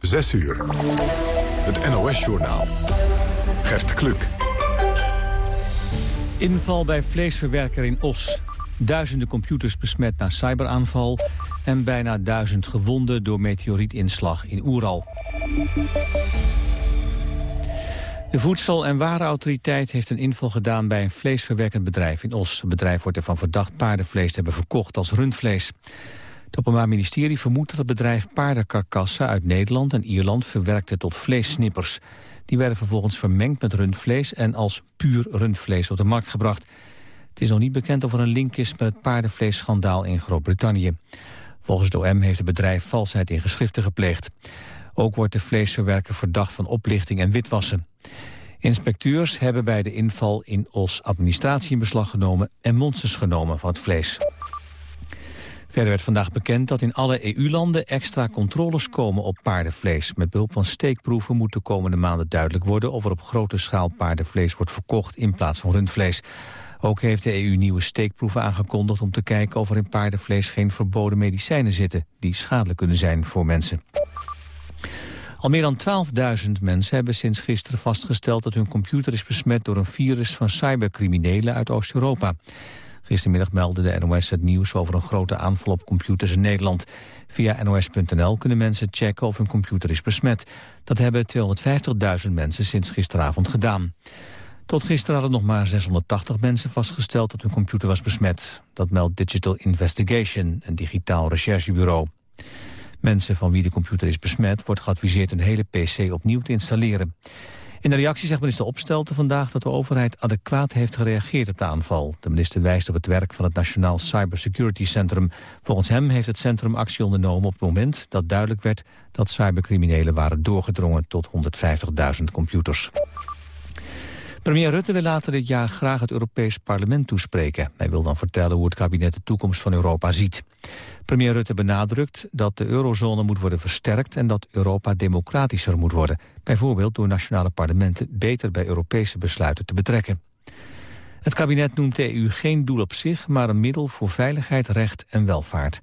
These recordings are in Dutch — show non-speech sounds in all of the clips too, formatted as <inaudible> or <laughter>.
6 uur. Het NOS-journaal. Gert Kluk. Inval bij vleesverwerker in Os. Duizenden computers besmet na cyberaanval... en bijna duizend gewonden door meteorietinslag in Oeral. De Voedsel- en Warenautoriteit heeft een inval gedaan bij een vleesverwerkend bedrijf in Os. Het bedrijf wordt ervan verdacht paardenvlees te hebben verkocht als rundvlees. Het Openbaar Ministerie vermoedt dat het bedrijf paardenkarkassen uit Nederland en Ierland verwerkte tot vleessnippers. Die werden vervolgens vermengd met rundvlees en als puur rundvlees op de markt gebracht. Het is nog niet bekend of er een link is met het paardenvleesschandaal in Groot-Brittannië. Volgens het OM heeft het bedrijf valsheid in geschriften gepleegd. Ook wordt de vleesverwerker verdacht van oplichting en witwassen. Inspecteurs hebben bij de inval in Os administratie in beslag genomen en monsters genomen van het vlees. Verder werd vandaag bekend dat in alle EU-landen extra controles komen op paardenvlees. Met behulp van steekproeven moet de komende maanden duidelijk worden of er op grote schaal paardenvlees wordt verkocht in plaats van rundvlees. Ook heeft de EU nieuwe steekproeven aangekondigd om te kijken of er in paardenvlees geen verboden medicijnen zitten die schadelijk kunnen zijn voor mensen. Al meer dan 12.000 mensen hebben sinds gisteren vastgesteld dat hun computer is besmet door een virus van cybercriminelen uit Oost-Europa. Gistermiddag meldde de NOS het nieuws over een grote aanval op computers in Nederland. Via nos.nl kunnen mensen checken of hun computer is besmet. Dat hebben 250.000 mensen sinds gisteravond gedaan. Tot gisteren hadden nog maar 680 mensen vastgesteld dat hun computer was besmet. Dat meldt Digital Investigation, een digitaal recherchebureau. Mensen van wie de computer is besmet wordt geadviseerd hun hele pc opnieuw te installeren. In de reactie zegt minister Opstelten vandaag dat de overheid adequaat heeft gereageerd op de aanval. De minister wijst op het werk van het Nationaal Cybersecurity Centrum. Volgens hem heeft het centrum actie ondernomen op het moment dat duidelijk werd dat cybercriminelen waren doorgedrongen tot 150.000 computers. Premier Rutte wil later dit jaar graag het Europees Parlement toespreken. Hij wil dan vertellen hoe het kabinet de toekomst van Europa ziet. Premier Rutte benadrukt dat de eurozone moet worden versterkt... en dat Europa democratischer moet worden. Bijvoorbeeld door nationale parlementen beter bij Europese besluiten te betrekken. Het kabinet noemt de EU geen doel op zich... maar een middel voor veiligheid, recht en welvaart.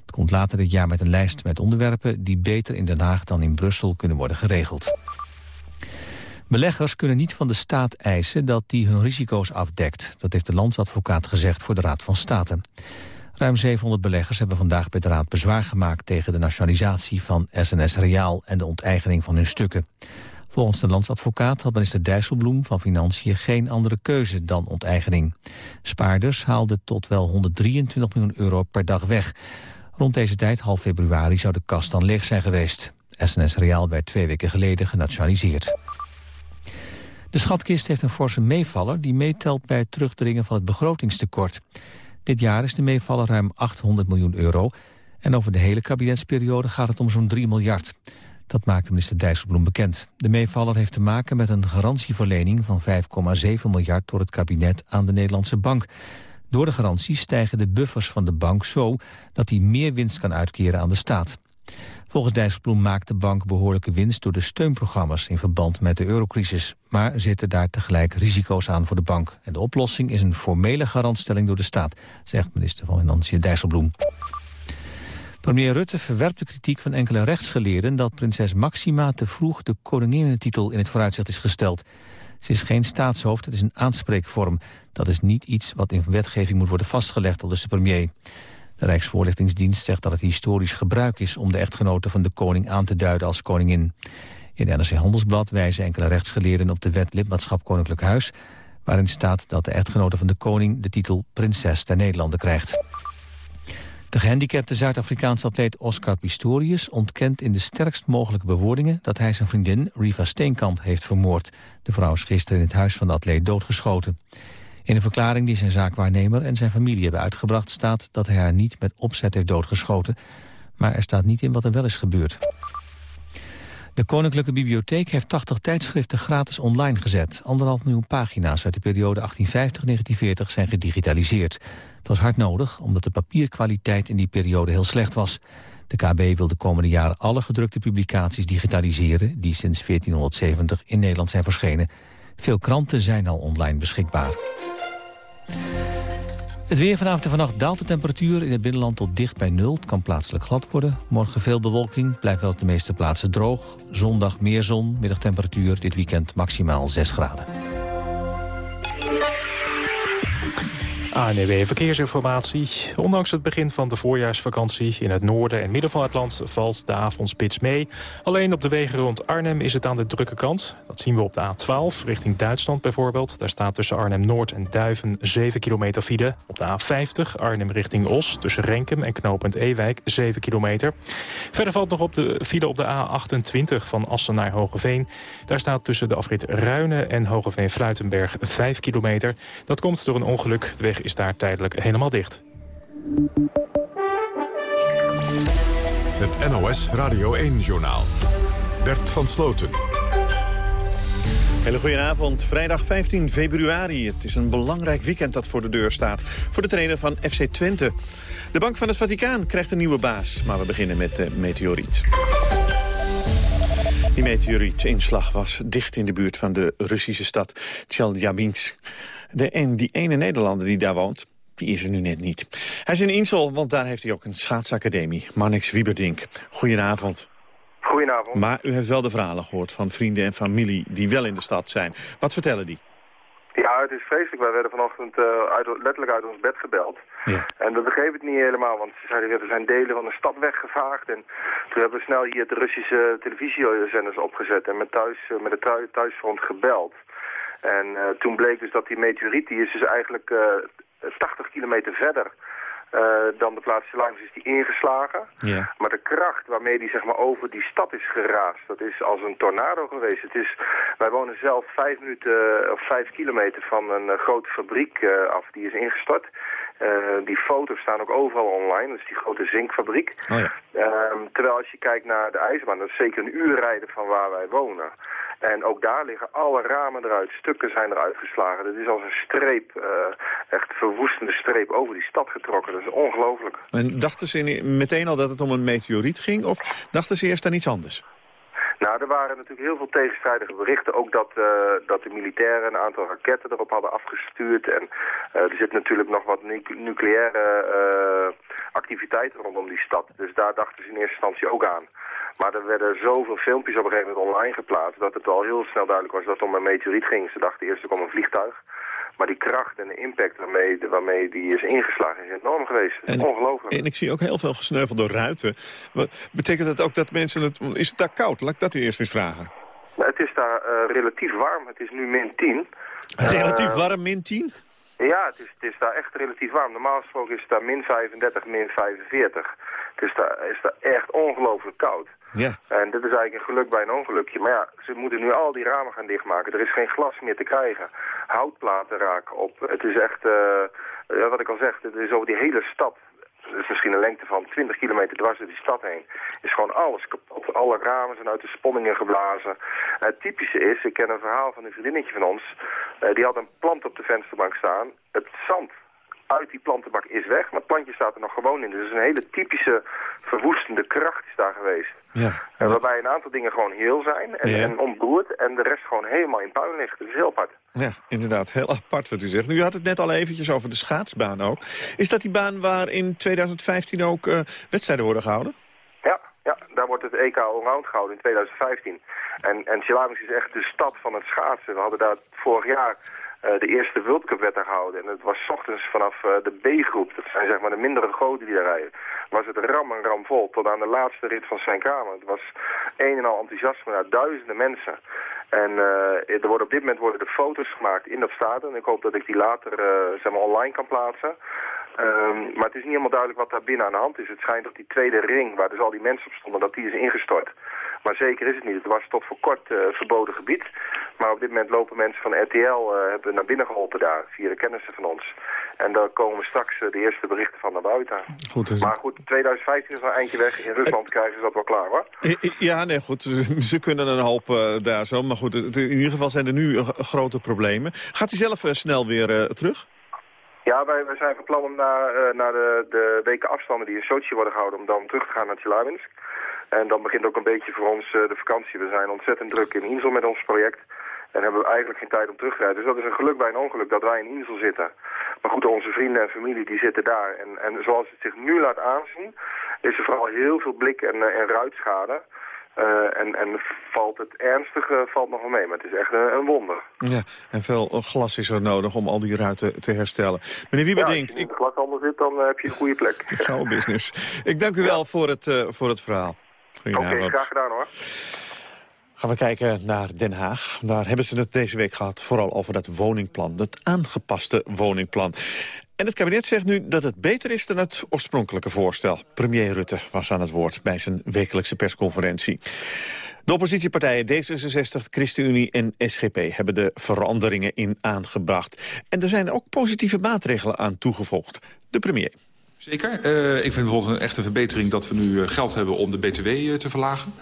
Het komt later dit jaar met een lijst met onderwerpen... die beter in Den Haag dan in Brussel kunnen worden geregeld. Beleggers kunnen niet van de staat eisen dat die hun risico's afdekt. Dat heeft de landsadvocaat gezegd voor de Raad van State. Ruim 700 beleggers hebben vandaag bij de Raad bezwaar gemaakt... tegen de nationalisatie van SNS Reaal en de onteigening van hun stukken. Volgens de landsadvocaat had minister Dijsselbloem van Financiën... geen andere keuze dan onteigening. Spaarders haalden tot wel 123 miljoen euro per dag weg. Rond deze tijd, half februari, zou de kast dan leeg zijn geweest. SNS Reaal werd twee weken geleden genationaliseerd. De schatkist heeft een forse meevaller die meetelt bij het terugdringen van het begrotingstekort. Dit jaar is de meevaller ruim 800 miljoen euro en over de hele kabinetsperiode gaat het om zo'n 3 miljard. Dat maakte minister Dijsselbloem bekend. De meevaller heeft te maken met een garantieverlening van 5,7 miljard door het kabinet aan de Nederlandse bank. Door de garantie stijgen de buffers van de bank zo dat hij meer winst kan uitkeren aan de staat. Volgens Dijsselbloem maakt de bank behoorlijke winst door de steunprogramma's in verband met de eurocrisis. Maar zitten daar tegelijk risico's aan voor de bank. En de oplossing is een formele garantstelling door de staat, zegt minister van Financiën Dijsselbloem. Premier Rutte verwerpt de kritiek van enkele rechtsgeleerden dat prinses Maxima te vroeg de koninginnentitel in het vooruitzicht is gesteld. Ze is geen staatshoofd, het is een aanspreekvorm. Dat is niet iets wat in wetgeving moet worden vastgelegd, al dus de premier. De Rijksvoorlichtingsdienst zegt dat het historisch gebruik is om de echtgenote van de koning aan te duiden als koningin. In de NRC Handelsblad wijzen enkele rechtsgeleerden op de wet lidmaatschap Koninklijk Huis, waarin staat dat de echtgenote van de koning de titel prinses der Nederlanden krijgt. De gehandicapte Zuid-Afrikaanse atleet Oscar Pistorius ontkent in de sterkst mogelijke bewoordingen dat hij zijn vriendin Riva Steenkamp heeft vermoord. De vrouw is gisteren in het huis van de atleet doodgeschoten. In een verklaring die zijn zaakwaarnemer en zijn familie hebben uitgebracht... staat dat hij haar niet met opzet heeft doodgeschoten. Maar er staat niet in wat er wel is gebeurd. De Koninklijke Bibliotheek heeft 80 tijdschriften gratis online gezet. Anderhalf miljoen pagina's uit de periode 1850-1940 zijn gedigitaliseerd. Het was hard nodig, omdat de papierkwaliteit in die periode heel slecht was. De KB wil de komende jaren alle gedrukte publicaties digitaliseren... die sinds 1470 in Nederland zijn verschenen. Veel kranten zijn al online beschikbaar. Het weer vanavond en vannacht daalt de temperatuur in het binnenland tot dicht bij nul. Het kan plaatselijk glad worden. Morgen veel bewolking, blijft wel op de meeste plaatsen droog. Zondag meer zon, middagtemperatuur dit weekend maximaal 6 graden. ANEW Verkeersinformatie. Ondanks het begin van de voorjaarsvakantie in het noorden en midden van het land valt de avondspits mee. Alleen op de wegen rond Arnhem is het aan de drukke kant. Dat zien we op de A12 richting Duitsland bijvoorbeeld. Daar staat tussen Arnhem-Noord en Duiven 7 kilometer file. Op de A50 Arnhem richting Os tussen Renkum en knooppunt Ewijk 7 kilometer. Verder valt nog op de file op de A28 van Assen naar Hogeveen. Daar staat tussen de afrit Ruinen en Hogeveen-Fluitenberg 5 kilometer. Dat komt door een ongeluk. De weg is daar tijdelijk helemaal dicht. Het NOS Radio 1-journaal. Bert van Sloten. Hele goedenavond. Vrijdag 15 februari. Het is een belangrijk weekend dat voor de deur staat. Voor de trainer van FC Twente. De Bank van het Vaticaan krijgt een nieuwe baas. Maar we beginnen met de meteoriet. Die meteorietinslag was dicht in de buurt van de Russische stad Tjeljabinsk. De, en die ene Nederlander die daar woont, die is er nu net niet. Hij is in Insel, want daar heeft hij ook een schaatsacademie. Marnix Wieberdink. Goedenavond. Goedenavond. Maar u heeft wel de verhalen gehoord van vrienden en familie die wel in de stad zijn. Wat vertellen die? Ja, het is vreselijk. Wij werden vanochtend uh, uit, letterlijk uit ons bed gebeld. Ja. En we begrepen het niet helemaal, want ze zeiden er zijn delen van de stad weggevaagd. En toen hebben we snel hier de Russische televisiezenders opgezet en met, thuis, uh, met het thuisfront gebeld. En uh, toen bleek dus dat die meteoriet, die is dus eigenlijk uh, 80 kilometer verder uh, dan de plaats Slimes is die ingeslagen. Ja. Maar de kracht waarmee die zeg maar, over die stad is geraast, dat is als een tornado geweest. Het is, wij wonen zelf vijf minuten of vijf kilometer van een grote fabriek af, die is ingestort. Uh, die foto's staan ook overal online, dat is die grote zinkfabriek. Oh ja. uh, terwijl als je kijkt naar de ijsbaan, dat is zeker een uur rijden van waar wij wonen. En ook daar liggen alle ramen eruit, stukken zijn eruit geslagen. Dat is als een streep, uh, echt verwoestende streep over die stad getrokken. Dat is ongelooflijk. En dachten ze meteen al dat het om een meteoriet ging of dachten ze eerst aan iets anders? Nou, er waren natuurlijk heel veel tegenstrijdige berichten. Ook dat, uh, dat de militairen een aantal raketten erop hadden afgestuurd. En uh, er zit natuurlijk nog wat nucleaire uh, activiteiten rondom die stad. Dus daar dachten ze in eerste instantie ook aan. Maar er werden zoveel filmpjes op een gegeven moment online geplaatst... dat het al heel snel duidelijk was dat het om een meteoriet ging. Ze dachten eerst ook om een vliegtuig. Maar die kracht en de impact waarmee, waarmee die is ingeslagen is enorm geweest. En, ongelooflijk. En ik zie ook heel veel gesneuvelde ruiten. Betekent dat ook dat mensen het... Is het daar koud? Laat ik dat eerst eens vragen. Nou, het is daar uh, relatief warm. Het is nu min 10. Relatief uh, warm, min 10? Ja, het is, het is daar echt relatief warm. Normaal gesproken is het daar min 35, min 45. Het is daar, is daar echt ongelooflijk koud. Ja. En dit is eigenlijk een geluk bij een ongelukje. Maar ja, ze moeten nu al die ramen gaan dichtmaken. Er is geen glas meer te krijgen. Houtplaten raken op. Het is echt, ja, wat ik al zeg, het is over die hele stad is misschien een lengte van 20 kilometer dwars door die stad heen, is gewoon alles kapot. Alle ramen zijn uit de sponningen geblazen. het typische is, ik ken een verhaal van een vriendinnetje van ons, uh, die had een plant op de vensterbank staan. Het zand uit die plantenbak is weg, maar het plantje staat er nog gewoon in. Dus een hele typische verwoestende kracht is daar geweest. Ja. En waarbij een aantal dingen gewoon heel zijn en, ja. en ontbroerd en de rest gewoon helemaal in puin ligt. Dat is heel apart. Ja, inderdaad. Heel apart wat u zegt. Nu, u had het net al eventjes over de schaatsbaan ook. Is dat die baan waar in 2015 ook uh, wedstrijden worden gehouden? Ja, ja, daar wordt het EK Allround gehouden in 2015. En, en is echt de stad van het schaatsen. We hadden daar vorig jaar de eerste World Cup werd er gehouden. En het was ochtends vanaf uh, de B-groep, dat zijn zeg maar de mindere goden die daar rijden, was het ram en ram vol tot aan de laatste rit van zijn kamer. Het was een en al enthousiasme naar duizenden mensen. En uh, er worden op dit moment worden de foto's gemaakt in dat stadion. Ik hoop dat ik die later zeg maar online kan plaatsen. Um, maar het is niet helemaal duidelijk wat daar binnen aan de hand is. Het schijnt dat die tweede ring, waar dus al die mensen op stonden, dat die is ingestort. Maar zeker is het niet. Het was tot voor kort uh, verboden gebied. Maar op dit moment lopen mensen van RTL uh, hebben naar binnen geholpen daar, via de kennissen van ons. En daar komen straks uh, de eerste berichten van naar buiten. Goed, dus... Maar goed, 2015 is nog een eindje weg. In Rusland krijgen ze dat wel klaar, hoor. Ja, nee, goed. <laughs> Ze kunnen een hoop daar zo. Maar goed, in ieder geval zijn er nu grote problemen. Gaat u zelf snel weer terug? Ja, wij, zijn van plan om uh, naar de, de weken afstanden die in Sochi worden gehouden... om dan terug te gaan naar Tjelabinsk. En dan begint ook een beetje voor ons uh, de vakantie. We zijn ontzettend druk in Insel met ons project. En hebben we eigenlijk geen tijd om terug te rijden. Dus dat is een geluk bij een ongeluk dat wij in Insel zitten. Maar goed, onze vrienden en familie die zitten daar. En, en zoals het zich nu laat aanzien, is er vooral heel veel blik- en, en ruitschade. Uh, en, en valt het ernstige valt nog wel mee, maar het is echt een, een, wonder. Ja, en veel glas is er nodig om al die ruiten te herstellen. Meneer Wieberdink... Ja, als je in de glashandel zit, dan uh, heb je een goede plek. <laughs> Gouden business. Ik dank u wel voor het, uh, voor het verhaal. Oké, okay, graag gedaan hoor. Gaan we kijken naar Den Haag. Daar hebben ze het deze week gehad vooral over dat woningplan. Het aangepaste woningplan. En het kabinet zegt nu dat het beter is dan het oorspronkelijke voorstel. Premier Rutte was aan het woord bij zijn wekelijkse persconferentie. De oppositiepartijen D66, ChristenUnie en SGP hebben de veranderingen in aangebracht. En er zijn ook positieve maatregelen aan toegevoegd. De premier. Zeker. Uh, ik vind bijvoorbeeld een echte verbetering dat we nu geld hebben om de BTW te verlagen.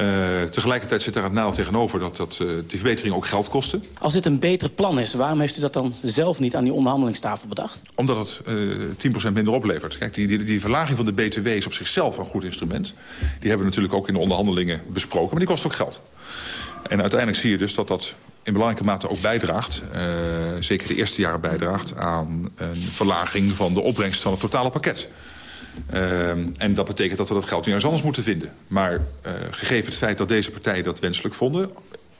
Uh, tegelijkertijd zit daar het nadeel tegenover dat, dat uh, die verbetering ook geld kosten. Als dit een beter plan is, waarom heeft u dat dan zelf niet aan die onderhandelingstafel bedacht? Omdat het uh, 10% minder oplevert. Kijk, die, die, die, verlaging van de BTW is op zichzelf een goed instrument. Die in belangrijke mate ook bijdraagt, uh, zeker de eerste jaren bijdraagt... aan een verlaging van de opbrengst van het totale pakket. Uh, en dat betekent dat we dat geld nu ergens anders moeten vinden. Maar uh, gegeven het feit dat deze partijen dat wenselijk vonden...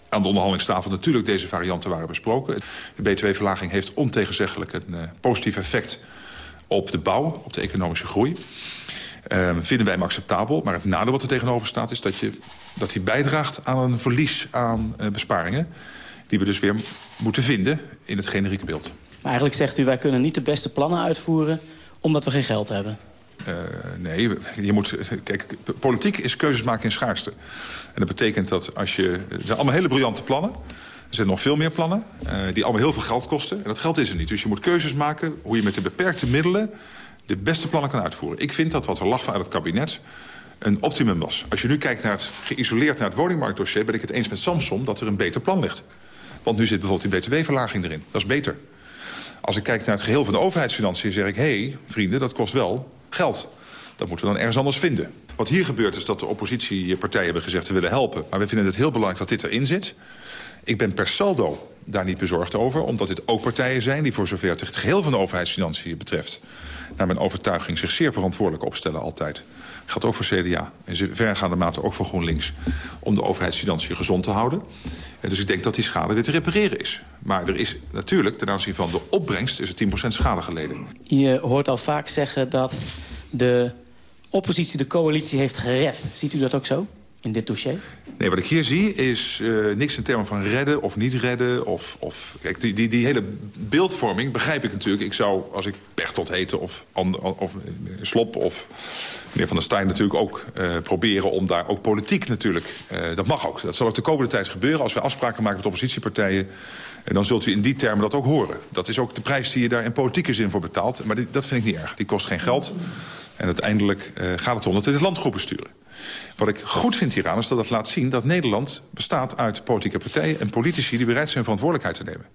aan de onderhandelingstafel natuurlijk deze varianten waren besproken. De btw-verlaging heeft ontegenzeggelijk een positief effect op de bouw, op de economische groei. Uh, vinden wij hem acceptabel. Maar het nadeel wat er tegenover staat is dat, je, dat hij bijdraagt aan een verlies aan besparingen... die we dus weer moeten vinden in het generieke beeld. Maar eigenlijk zegt u, wij kunnen niet de beste plannen uitvoeren... omdat we geen geld hebben. Uh, nee, je moet, kijk, politiek is keuzes maken in schaarste. En dat betekent dat als je... Er zijn allemaal hele briljante plannen. Er zijn nog veel meer plannen uh, die allemaal heel veel geld kosten. En dat geld is er niet. Dus je moet keuzes maken hoe je met de beperkte middelen... de beste plannen kan uitvoeren. Ik vind dat wat er lag vanuit het kabinet een optimum was. Als je nu kijkt naar het, geïsoleerd naar het woningmarktdossier... ben ik het eens met Samson dat er een beter plan ligt. Want nu zit bijvoorbeeld die btw-verlaging erin. Dat is beter. Als ik kijk naar het geheel van de overheidsfinanciën... zeg ik, hé, hey, vrienden, dat kost wel geld. Dat moeten we dan ergens anders vinden. Wat hier gebeurt is dat de oppositiepartijen hebben gezegd... ze willen helpen, maar we vinden het heel belangrijk dat dit erin zit. Ik ben per saldo daar niet bezorgd over... omdat dit ook partijen zijn die voor zover het geheel van de overheidsfinanciën betreft... naar mijn overtuiging zich zeer verantwoordelijk opstellen altijd. Geldt ook voor CDA. In verregaande mate ook voor GroenLinks. Om de overheidsfinanciën gezond te houden. Dus ik denk dat die schade weer te repareren is. Maar er is natuurlijk ten aanzien van de opbrengst is er 10% schade geleden. Je hoort al vaak zeggen dat de oppositie de coalitie heeft gered. Ziet u dat ook zo? in dit dossier? Nee, wat ik hier zie is uh, niks in termen van redden of niet redden. Of, of, kijk, die, die, die hele beeldvorming begrijp ik natuurlijk. Ik zou, als ik Pechtold heette of, of Slop of meneer Van der Stijn natuurlijk ook uh, proberen... om daar ook politiek natuurlijk, uh, dat mag ook. Dat zal ook de komende tijd gebeuren. Als we afspraken maken met oppositiepartijen... En dan zult u in die termen dat ook horen. Dat is ook de prijs die je daar in politieke zin voor betaalt. Maar dat vind ik niet erg. Die kost geen geld. En uiteindelijk gaat het om dat we dit land goed. Wat ik goed vind hieraan is dat het laat zien dat Nederland bestaat uit politieke partijen en politici die bereid zijn verantwoordelijkheid te nemen.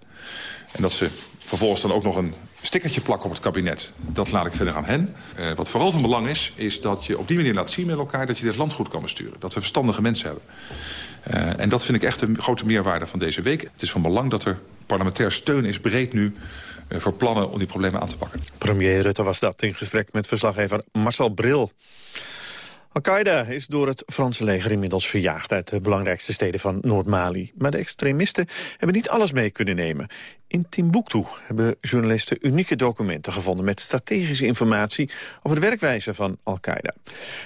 En dat ze vervolgens dan ook nog een stickertje plakken op het kabinet. Dat laat ik verder aan hen. Uh, wat vooral van belang is, is dat je op die manier laat zien met elkaar... dat je dit land goed kan besturen. Dat we verstandige mensen hebben. Uh, en dat vind ik echt een grote meerwaarde van deze week. Het is van belang dat er parlementair steun is breed nu uh, voor plannen om die problemen aan te pakken. Premier Rutte was dat in gesprek met verslaggever Marcel Bril. Al-Qaeda is door het Franse leger inmiddels verjaagd uit de belangrijkste steden van Noord-Mali. Maar de extremisten hebben niet alles mee kunnen nemen. In Timbuktu hebben journalisten unieke documenten gevonden met strategische informatie over de werkwijze van Al-Qaeda.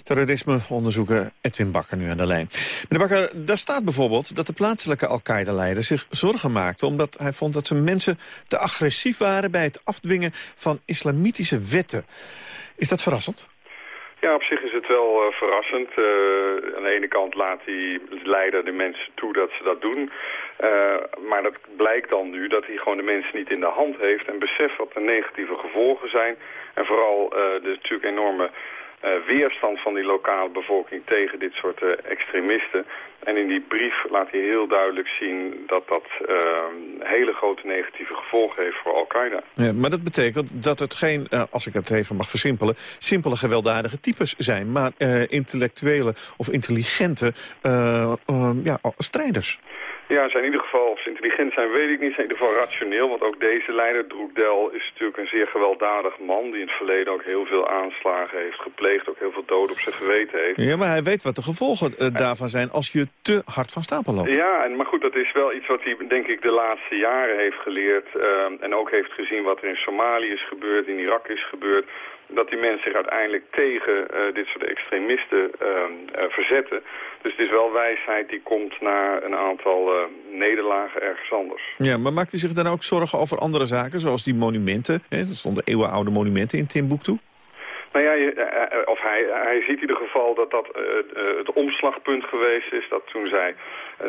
Terrorismeonderzoeker Edwin Bakker nu aan de lijn. Meneer Bakker, daar staat bijvoorbeeld dat de plaatselijke Al-Qaeda-leider zich zorgen maakte omdat hij vond dat zijn mensen te agressief waren bij het afdwingen van islamitische wetten. Is dat verrassend? Ja, op zich is het wel uh, verrassend. Uh, aan de ene kant laat die leider de mensen toe dat ze dat doen. Uh, maar dat blijkt dan nu dat hij gewoon de mensen niet in de hand heeft... en beseft wat de negatieve gevolgen zijn. En vooral de natuurlijk enorme weerstand van die lokale bevolking tegen dit soort uh, extremisten. En in die brief laat hij heel duidelijk zien dat dat uh, hele grote negatieve gevolgen heeft voor Al-Qaeda. Ja, maar dat betekent dat het geen, als ik het even mag versimpelen, simpele gewelddadige types zijn, maar intellectuele of intelligente ja, strijders. Ja, zijn in ieder geval, of ze intelligent zijn, weet ik niet. Zijn in ieder geval rationeel, want ook deze leider, Droekdel, is natuurlijk een zeer gewelddadig man... die in het verleden ook heel veel aanslagen heeft gepleegd, ook heel veel doden op zijn geweten heeft. Ja, maar hij weet wat de gevolgen uh, daarvan zijn als je te hard van stapel loopt. Ja, en, maar goed, dat is wel iets wat hij, denk ik, de laatste jaren heeft geleerd... Uh, en ook heeft gezien wat er in Somalië is gebeurd, in Irak is gebeurd dat die mensen zich uiteindelijk tegen uh, dit soort extremisten uh, uh, verzetten. Dus het is wel wijsheid die komt na een aantal nederlagen ergens anders. Ja, maar maakt hij zich dan ook zorgen over andere zaken, zoals die monumenten? Hè? Er stonden eeuwenoude monumenten in Timbuktu. Nou ja, je, of hij, hij ziet in ieder geval dat dat het omslagpunt geweest is. Dat toen zij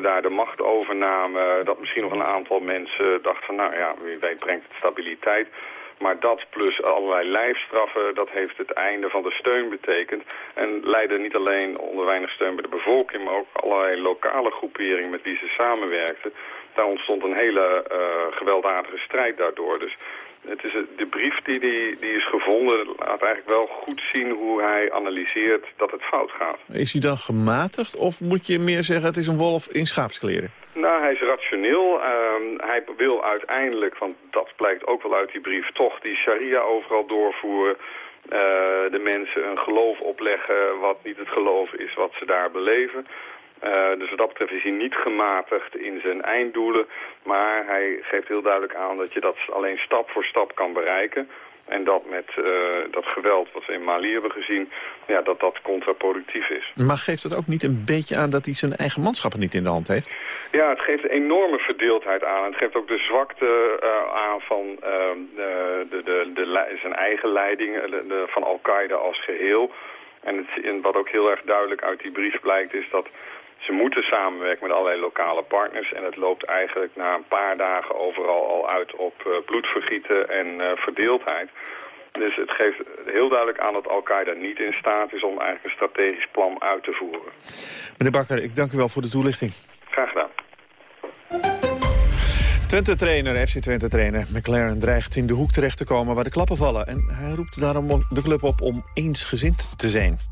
daar de macht overnamen, dat misschien nog een aantal mensen dachten van... nou ja, wie weet brengt het stabiliteit. Maar dat plus allerlei lijfstraffen, dat heeft het einde van de steun betekend. En leidde niet alleen onder weinig steun bij de bevolking... maar ook allerlei lokale groeperingen met wie ze samenwerkten. Daar ontstond een hele uh, gewelddadige strijd daardoor. Dus het is de brief die, die, die is gevonden laat eigenlijk wel goed zien hoe hij analyseert dat het fout gaat. Is hij dan gematigd of moet je meer zeggen het is een wolf in schaapskleren? Nou, hij is rationeel. Uh, hij wil uiteindelijk, want dat blijkt ook wel uit die brief, toch die sharia overal doorvoeren. Uh, de mensen een geloof opleggen wat niet het geloof is wat ze daar beleven. Uh, dus wat dat betreft is hij niet gematigd in zijn einddoelen. Maar hij geeft heel duidelijk aan dat je dat alleen stap voor stap kan bereiken. En dat met uh, dat geweld wat we in Mali hebben gezien, ja, dat dat contraproductief is. Maar geeft het ook niet een beetje aan dat hij zijn eigen manschappen niet in de hand heeft? Ja, het geeft enorme verdeeldheid aan. Het geeft ook de zwakte uh, aan van uh, de, de, de, de, zijn eigen leiding de, van Al-Qaeda als geheel. En, het, en wat ook heel erg duidelijk uit die brief blijkt is dat ze moeten samenwerken met allerlei lokale partners. En het loopt eigenlijk na een paar dagen overal al uit op uh, bloedvergieten en uh, verdeeldheid. Dus het geeft heel duidelijk aan dat Al-Qaeda niet in staat is om eigenlijk een strategisch plan uit te voeren. Meneer Bakker, ik dank u wel voor de toelichting. Graag gedaan. Twente-trainer, FC Twente-trainer McLaren dreigt in de hoek terecht te komen waar de klappen vallen. En hij roept daarom de club op om eensgezind te zijn.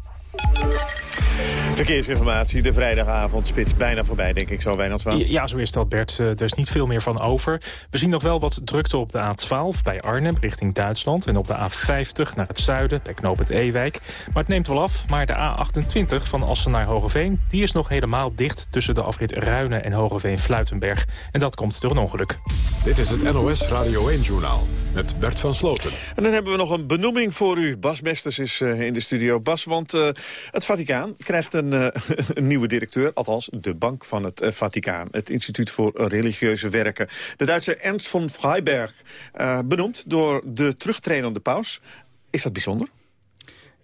Verkeersinformatie, de vrijdagavond spits bijna voorbij, denk ik zo, Wijnandswaan. Ja, zo is dat, Bert. Eh, er is niet veel meer van over. We zien nog wel wat drukte op de A12 bij Arnhem richting Duitsland... en op de A50 naar het zuiden bij Knoop het Ewijk. Maar het neemt wel af, maar de A28 van Assen naar Hogeveen... die is nog helemaal dicht tussen de afrit Ruinen en Hogeveen-Fluitenberg. En dat komt door een ongeluk. Dit is het NOS Radio 1-journaal met Bert van Sloten. En dan hebben we nog een benoeming voor u. Bas Besters is uh, in de studio. Bas, want uh, het Vaticaan krijgt een, uh, <laughs> een, nieuwe directeur. Althans, de Bank van het Vaticaan. Het Instituut voor Religieuze Werken. De Duitse Ernst von Freiberg, benoemd door de terugtredende paus. Is dat bijzonder?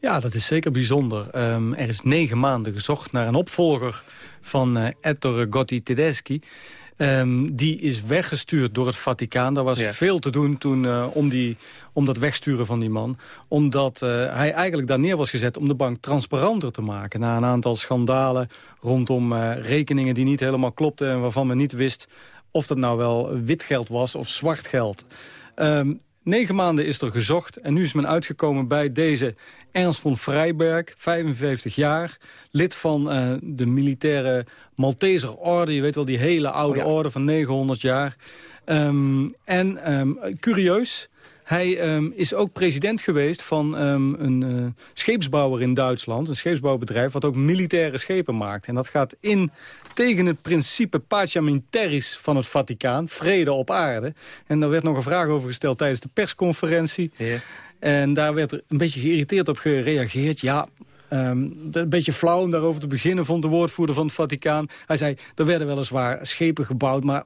Ja, dat is zeker bijzonder. Um, er is negen maanden gezocht naar een opvolger van uh, Ettore Gotti Tedeschi. Um, die is weggestuurd door het Vaticaan. Daar was veel te doen toen uh, om, die, om dat wegsturen van die man. Omdat uh, hij eigenlijk daar neer was gezet om de bank transparanter te maken. Na een aantal schandalen rondom uh, rekeningen die niet helemaal klopten... en waarvan men niet wist of dat nou wel wit geld was of zwart geld. Um, negen maanden is er gezocht en nu is men uitgekomen bij deze Ernst von Vrijberg, 55 jaar. Lid van uh, de militaire Malteser orde. Je weet wel, die hele oude oh orde van 900 jaar. Um, en um, curieus, hij um, is ook president geweest van een uh, scheepsbouwer in Duitsland. Een scheepsbouwbedrijf wat ook militaire schepen maakt. En dat gaat in tegen het principe Pacem Terris van het Vaticaan. Vrede op aarde. En daar werd nog een vraag over gesteld tijdens de persconferentie. Ja. En daar werd er een beetje geïrriteerd op gereageerd. Ja, Um, een beetje flauw om daarover te beginnen, vond de woordvoerder van het Vaticaan. Hij zei, er werden weliswaar schepen gebouwd, maar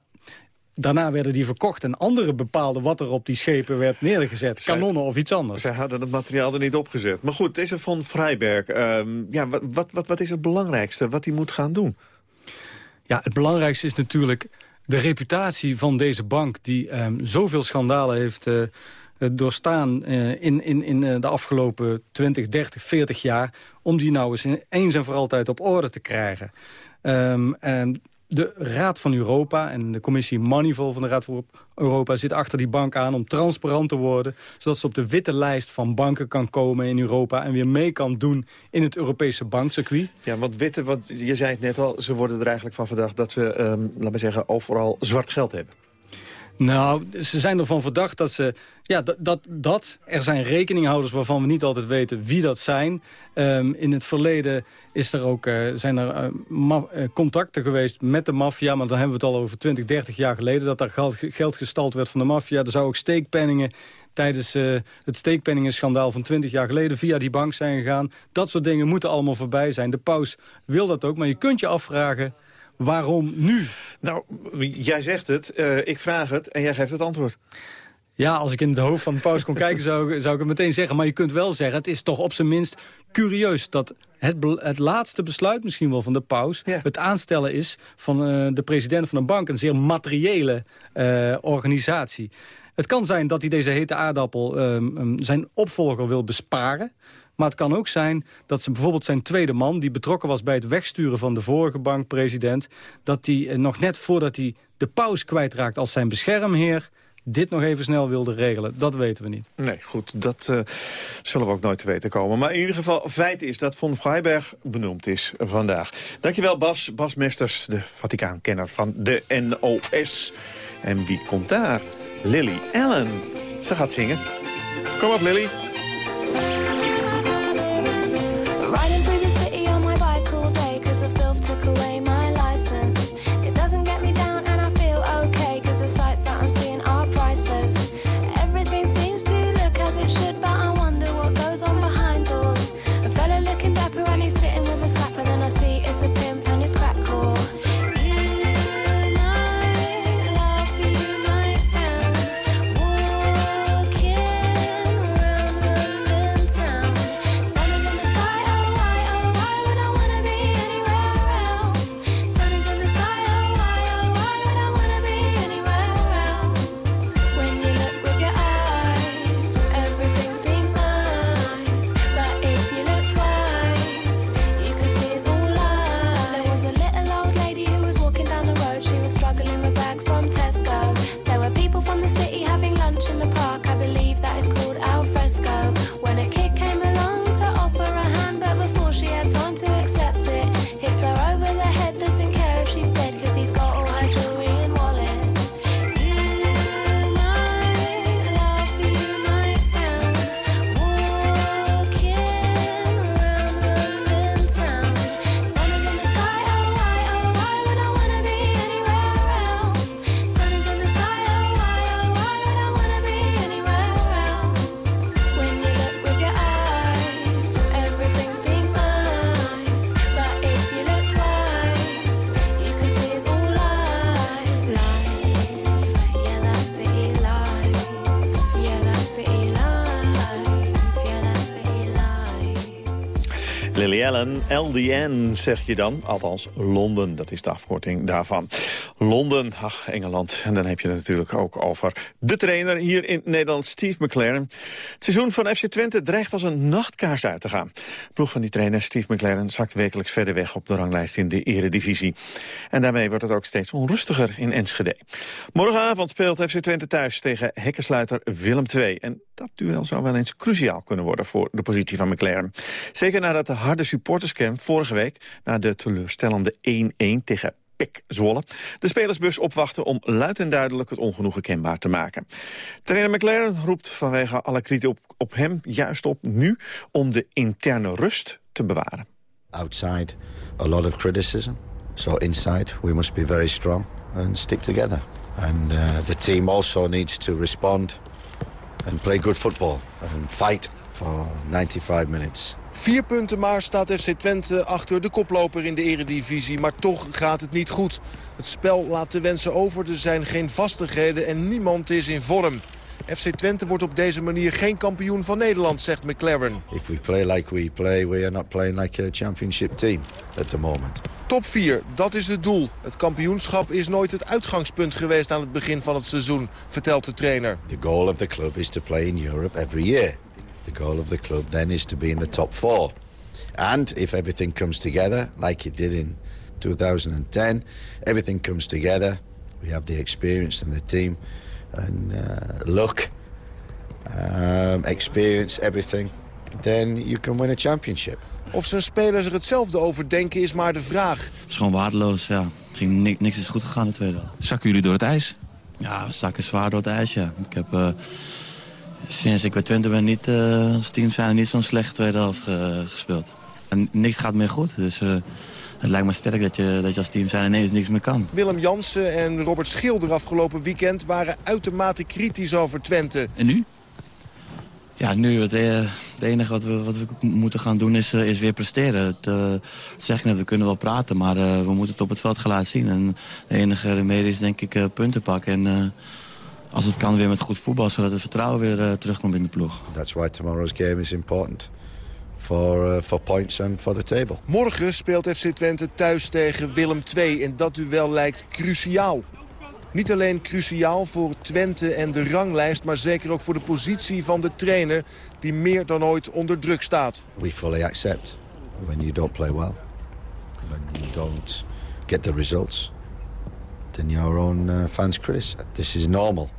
daarna werden die verkocht. En anderen bepaalden wat er op die schepen werd neergezet. Kanonnen of iets anders. Zij hadden het materiaal er niet opgezet. Maar goed, deze van Vrijberg, um, ja, wat, wat, wat is het belangrijkste wat hij moet gaan doen? Ja, het belangrijkste is natuurlijk de reputatie van deze bank... die um, zoveel schandalen heeft... Uh, doorstaan uh, in, in, in uh, de afgelopen 20, 30, 40 jaar... om die nou eens eens en voor altijd op orde te krijgen. Um, en de Raad van Europa en de commissie Moneyval van de Raad van Europa... zit achter die bank aan om transparant te worden... zodat ze op de witte lijst van banken kan komen in Europa... en weer mee kan doen in het Europese bankcircuit. Ja, want witte, want je zei het net al, ze worden er eigenlijk van verdacht... dat ze, um, laten we zeggen, overal zwart geld hebben. Nou, ze zijn ervan verdacht dat ze... Ja, dat, dat, er zijn rekeninghouders waarvan we niet altijd weten wie dat zijn. Um, in het verleden is er ook, uh, zijn er uh, contacten geweest met de maffia. Maar dan hebben we het al over 20, 30 jaar geleden... dat daar geld, geld gestald werd van de maffia. Er zou ook steekpenningen tijdens het steekpenningen-schandaal van 20 jaar geleden... via die bank zijn gegaan. Dat soort dingen moeten allemaal voorbij zijn. De paus wil dat ook, maar je kunt je afvragen waarom nu? Nou, jij zegt het, uh, ik vraag het en jij geeft het antwoord. Ja, als ik in het hoofd van de paus kon kijken, zou, zou ik het meteen zeggen. Maar je kunt wel zeggen, het is toch op zijn minst curieus... dat het, het laatste besluit misschien wel van de paus... het aanstellen is van uh, de president van een bank. Een zeer materiële uh, organisatie. Het kan zijn dat hij deze hete aardappel um, zijn opvolger wil besparen. Maar het kan ook zijn dat ze bijvoorbeeld zijn tweede man... die betrokken was bij het wegsturen van de vorige bankpresident... dat hij eh, nog net voordat hij de paus kwijtraakt als zijn beschermheer dit nog even snel wilde regelen. Dat weten we niet. Nee, goed, dat uh, zullen we ook nooit te weten komen. Maar in ieder geval, feit is dat von Freiberg benoemd is vandaag. Dankjewel Bas, Bas Mesters, de Vaticaankenner van de NOS. En wie komt daar? Lily Allen. Ze gaat zingen. Kom op, Lily. LDN zeg je dan. Althans, Londen, dat is de afkorting daarvan. Londen, ach, Engeland. En dan heb je het natuurlijk ook over de trainer hier in Nederland, Steve McLaren. Het seizoen van FC Twente dreigt als een nachtkaars uit te gaan. De ploeg van die trainer, Steve McLaren, zakt wekelijks verder weg op de ranglijst in de eredivisie. En daarmee wordt het ook steeds onrustiger in Enschede. Morgenavond speelt FC Twente thuis tegen hekkensluiter Willem II. En dat duel zou wel eens cruciaal kunnen worden voor de positie van McLaren. Zeker nadat de harde supporterscamp vorige week... na de teleurstellende 1-1 tegen Zwolle. De spelersbus opwachten om luid en duidelijk het ongenoegen kenbaar te maken. Trainer McLaren roept vanwege alle kritiek op, op hem juist op nu om de interne rust te bewaren. Outside, a lot of criticism. So inside, we must be very strong and stick together. And uh, the team also needs to respond and play good football and fight for 95 minutes. Vier punten maar staat FC Twente achter de koploper in de eredivisie. Maar toch gaat het niet goed. Het spel laat de wensen over. Er zijn geen vastigheden en niemand is in vorm. FC Twente wordt op deze manier geen kampioen van Nederland, zegt McLaren. If we play like we play, we are not playing like a championship team at the moment. Top 4, dat is het doel. Het kampioenschap is nooit het uitgangspunt geweest aan het begin van het seizoen, vertelt de trainer. The goal of the club is to play in Europe every year. The goal of the club then is to be in the top four. And if everything comes together, like it did in 2010. Everything comes together. We have the experience and the team. And uh, luck, um, experience, everything. Then you can win a championship. Of zijn spelers er hetzelfde over denken is maar de vraag. Het is gewoon waardeloos, ja. Ging, niks, is goed gegaan in de tweede Zakken jullie door het ijs? Ja, we zakken zwaar door het ijs, ja. Ik heb uh, sinds ik bij Twente ben niet, uh, als team zijn niet zo'n slechte tweede helft gespeeld. En niks gaat meer goed, dus... Uh, het lijkt me sterk dat je, dat je als team zijn ineens niks meer kan. Willem Jansen en Robert Schilder afgelopen weekend waren uitermate kritisch over Twente. En nu? Ja, nu het, het enige wat we, wat we moeten gaan doen is, is weer presteren. Het, uh, zeg ik net, we kunnen wel praten, maar uh, we moeten het op het veld gaan laten zien. En de enige remedie is denk ik uh, punten pakken. En als het kan weer met goed voetbal, zodat het vertrouwen weer terugkomt in de ploeg. That's why tomorrow's game is important. For, uh, for points and for the table. Morgen speelt FC Twente thuis tegen Willem II. En dat duel lijkt cruciaal. Niet alleen cruciaal voor Twente en de ranglijst... maar zeker ook voor de positie van de trainer... die meer dan ooit onder druk staat. We fully accept when you don't play well. When you don't get the results. Then your own uh, fans criticize. This is normal.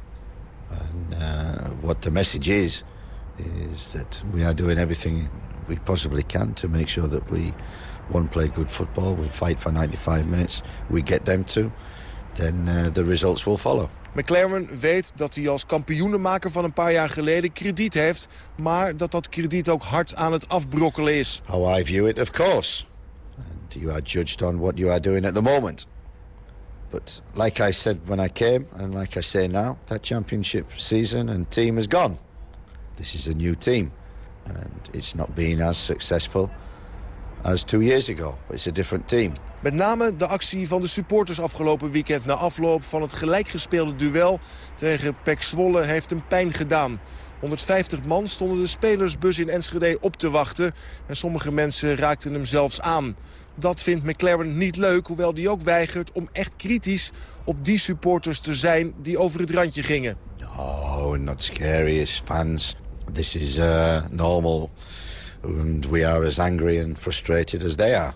And uh, what the message is... is that we are doing everything we possibly can... to make sure that we, one, play good football. We fight for 95 minutes. We get them to then uh, the results will follow. McLaren weet dat hij als kampioenenmaker van een paar jaar geleden krediet heeft... maar dat dat krediet ook hard aan het afbrokkelen is. How I view it, of course. And you are judged on what you are doing at the moment. But like I said when I came, and like I say now... that championship season and team is gone. This is a new team. And it's not been as successful as two years ago. It's a different team. Met name de actie van de supporters afgelopen weekend... na afloop van het gelijkgespeelde duel tegen Pek Zwolle heeft hem pijn gedaan. 150 man stonden de spelersbus in Enschede op te wachten... en sommige mensen raakten hem zelfs aan. Dat vindt McLaren niet leuk, hoewel die ook weigert om echt kritisch op die supporters te zijn die over het randje gingen. No, not scary as fans. This is uh, normal. And we are as angry and frustrated as they are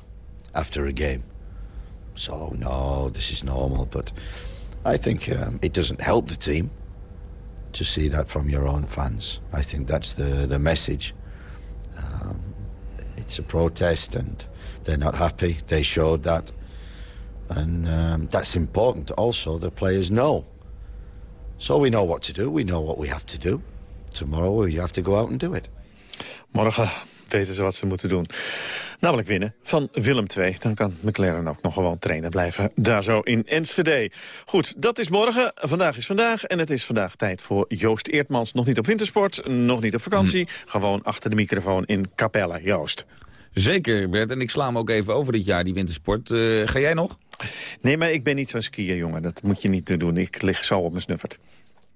after a game. So, no, this is normal. But I think um, it doesn't help the team to see that from your own fans. I think that's the, the message. Um, it's a protest and they're not happy. They showed that. And um, that's important also, the players know. So we know what to do. We know what we have to do. Tomorrow we have to go out and do it. Morgen weten ze wat ze moeten doen. Namelijk winnen van Willem II. Dan kan McLaren ook nog gewoon trainen blijven daar zo in Enschede. Goed, dat is morgen. Vandaag is vandaag. En het is vandaag tijd voor Joost Eertmans. Nog niet op wintersport, nog niet op vakantie. Hm. Gewoon achter de microfoon in Capelle. Joost. Zeker, Bert. En ik sla hem ook even over dit jaar, die wintersport. Uh, ga jij nog? Nee, maar ik ben niet zo'n skier, jongen. Dat moet je niet doen. Ik lig zo op mijn snuffert.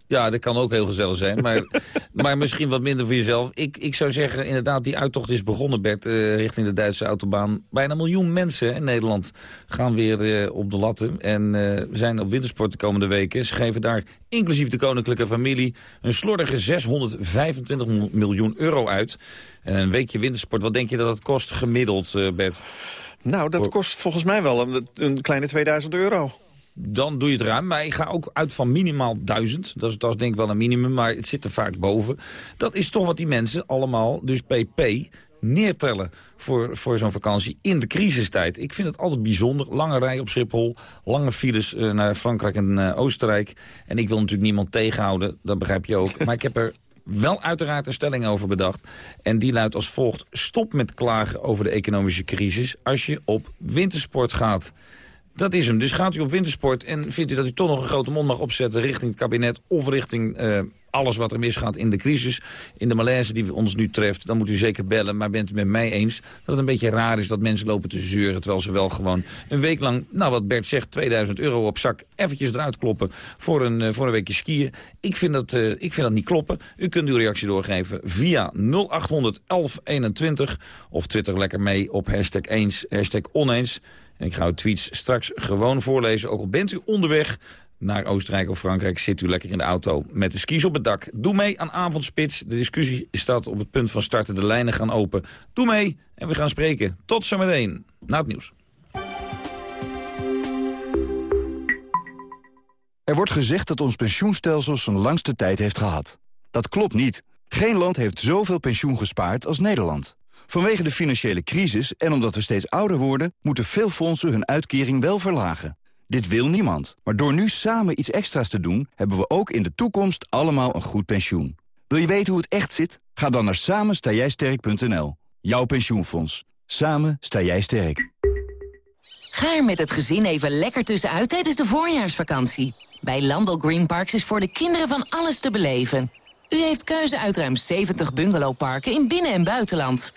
Ja, dat kan ook heel gezellig zijn. Maar, <laughs> maar misschien wat minder voor jezelf. Ik, ik zou zeggen, inderdaad, die uittocht is begonnen, Bert, uh, richting de Duitse autobaan. Bijna een miljoen mensen in Nederland gaan weer uh, op de latten. En uh, we zijn op wintersport de komende weken. Ze geven daar, inclusief de koninklijke familie, een slordige 625 miljoen euro uit. En een weekje wintersport, wat denk je dat dat kost gemiddeld, Bert? Nou, dat kost volgens mij wel een, een kleine 2000 euro dan doe je het ruim. Maar ik ga ook uit van minimaal duizend. Dat is, dat is denk ik wel een minimum, maar het zit er vaak boven. Dat is toch wat die mensen allemaal, dus pp, neertellen voor, voor zo'n vakantie in de crisistijd. Ik vind het altijd bijzonder. Lange rij op Schiphol, lange files uh, naar Frankrijk en uh, Oostenrijk. En ik wil natuurlijk niemand tegenhouden, dat begrijp je ook. <laughs> Maar ik heb er wel uiteraard een stelling over bedacht. En die luidt als volgt. Stop met klagen over de economische crisis als je op wintersport gaat. Dat is hem. Dus gaat u op wintersport en vindt u dat u toch nog een grote mond mag opzetten... richting het kabinet of richting uh, alles wat er misgaat in de crisis... in de malaise die ons nu treft, dan moet u zeker bellen. Maar bent u met mij eens dat het een beetje raar is dat mensen lopen te zeuren... terwijl ze wel gewoon een week lang, nou wat Bert zegt, 2000 euro op zak... eventjes eruit kloppen voor een, uh, voor een weekje skiën. Ik vind, dat, uh, ik vind dat niet kloppen. U kunt uw reactie doorgeven via 0800 1121 of twitter lekker mee op hashtag eens, hashtag oneens... En ik ga uw tweets straks gewoon voorlezen. Ook al bent u onderweg naar Oostenrijk of Frankrijk, zit u lekker in de auto met de skis op het dak. Doe mee aan Avondspits. De discussie staat op het punt van starten. De lijnen gaan open. Doe mee en we gaan spreken. Tot zometeen, na het nieuws. Er wordt gezegd dat ons pensioenstelsel zijn langste tijd heeft gehad. Dat klopt niet. Geen land heeft zoveel pensioen gespaard als Nederland. Vanwege de financiële crisis en omdat we steeds ouder worden... moeten veel fondsen hun uitkering wel verlagen. Dit wil niemand. Maar door nu samen iets extra's te doen... hebben we ook in de toekomst allemaal een goed pensioen. Wil je weten hoe het echt zit? Ga dan naar samenstaaijsterk.nl. Jouw pensioenfonds. Samen sta jij sterk. Ga er met het gezin even lekker tussenuit tijdens de voorjaarsvakantie. Bij Landel Green Parks is voor de kinderen van alles te beleven. U heeft keuze uit ruim 70 bungalowparken in binnen- en buitenland.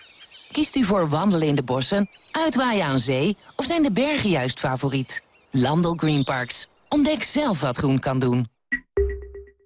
Kiest u voor wandelen in de bossen, uitwaaien aan zee... of zijn de bergen juist favoriet? Landel Green Parks. Ontdek zelf wat groen kan doen.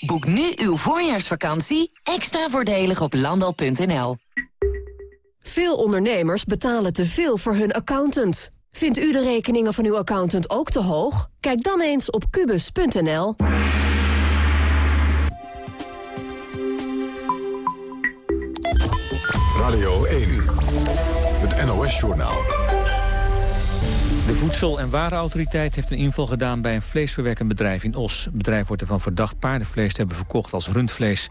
Boek nu uw voorjaarsvakantie extra voordelig op landal.nl. Veel ondernemers betalen te veel voor hun accountant. Vindt u de rekeningen van uw accountant ook te hoog? Kijk dan eens op kubus.nl. Radio 1, het NOS-journaal. De Voedsel- en Warenautoriteit heeft een inval gedaan bij een vleesverwerkend bedrijf in Os. Het bedrijf wordt ervan verdacht paardenvlees te hebben verkocht als rundvlees.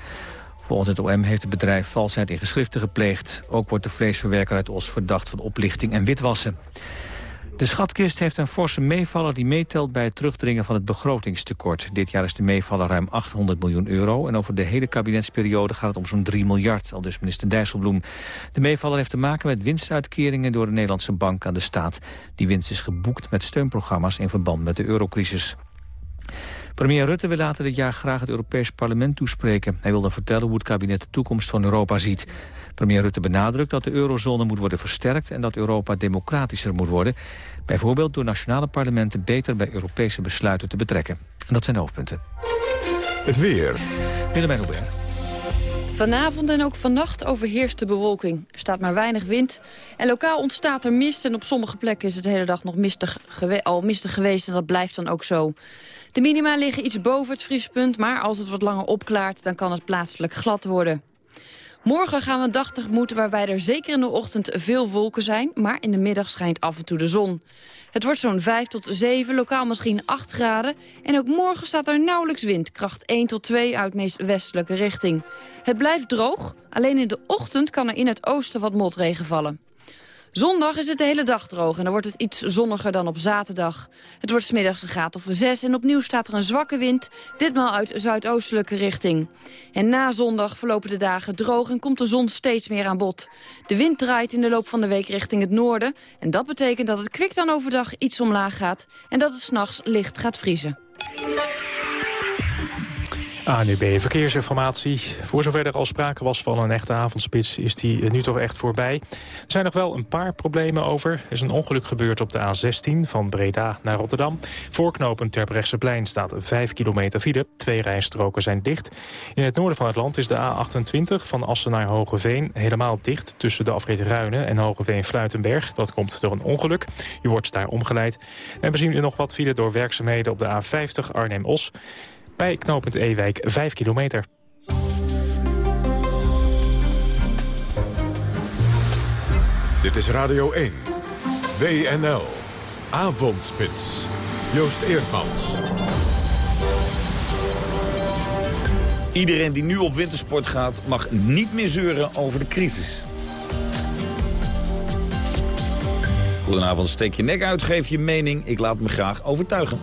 Volgens het OM heeft het bedrijf valsheid in geschriften gepleegd. Ook wordt de vleesverwerker uit Os verdacht van oplichting en witwassen. De schatkist heeft een forse meevaller die meetelt bij het terugdringen van het begrotingstekort. Dit jaar is de meevaller ruim 800 miljoen euro en over de hele kabinetsperiode gaat het om zo'n 3 miljard, al dus minister Dijsselbloem. De meevaller heeft te maken met winstuitkeringen door de Nederlandse bank aan de staat. Die winst is geboekt met steunprogramma's in verband met de eurocrisis. Premier Rutte wil later dit jaar graag het Europees Parlement toespreken. Hij wil dan vertellen hoe het kabinet de toekomst van Europa ziet. Premier Rutte benadrukt dat de eurozone moet worden versterkt... en dat Europa democratischer moet worden. Bijvoorbeeld door nationale parlementen beter bij Europese besluiten te betrekken. En dat zijn de hoofdpunten. Het weer. Willemijn Hubert. Vanavond en ook vannacht overheerst de bewolking. Er staat maar weinig wind. En lokaal ontstaat er mist. En op sommige plekken is het de hele dag nog mistig al mistig geweest. En dat blijft dan ook zo. De minima liggen iets boven het vriespunt. Maar als het wat langer opklaart, dan kan het plaatselijk glad worden. Morgen gaan we een dag tegemoet waarbij er zeker in de ochtend veel wolken zijn... maar in de middag schijnt af en toe de zon. Het wordt zo'n 5 tot 7, lokaal misschien 8 graden. En ook morgen staat er nauwelijks wind, kracht 1 tot 2 uit meest westelijke richting. Het blijft droog, alleen in de ochtend kan er in het oosten wat motregen vallen. Zondag is het de hele dag droog en dan wordt het iets zonniger dan op zaterdag. Het wordt smiddags een graad of 6 en opnieuw staat er een zwakke wind, ditmaal uit zuidoostelijke richting. En na zondag verlopen de dagen droog en komt de zon steeds meer aan bod. De wind draait in de loop van de week richting het noorden en dat betekent dat het kwik dan overdag iets omlaag gaat en dat het s'nachts licht gaat vriezen. ANUB Verkeersinformatie. Voor zover er al sprake was van een echte avondspits... is die nu toch echt voorbij. Er zijn nog wel een paar problemen over. Er is een ongeluk gebeurd op de A16 van Breda naar Rotterdam. Voorknopend Terbrechtseplein staat 5 kilometer file. Twee rijstroken zijn dicht. In het noorden van het land is de A28 van Assen naar Hogeveen... helemaal dicht tussen de afrit Ruinen en Hogeveen-Fluitenberg. Dat komt door een ongeluk. U wordt daar omgeleid. En we zien nog wat file door werkzaamheden op de A50 Arnhem-Os... Bij knooppunt Ewijk 5 kilometer. Dit is Radio 1. WNL. Avondspits. Joost Eerdmans. Iedereen die nu op wintersport gaat mag niet meer zeuren over de crisis. Goedenavond, steek je nek uit, geef je mening. Ik laat me graag overtuigen.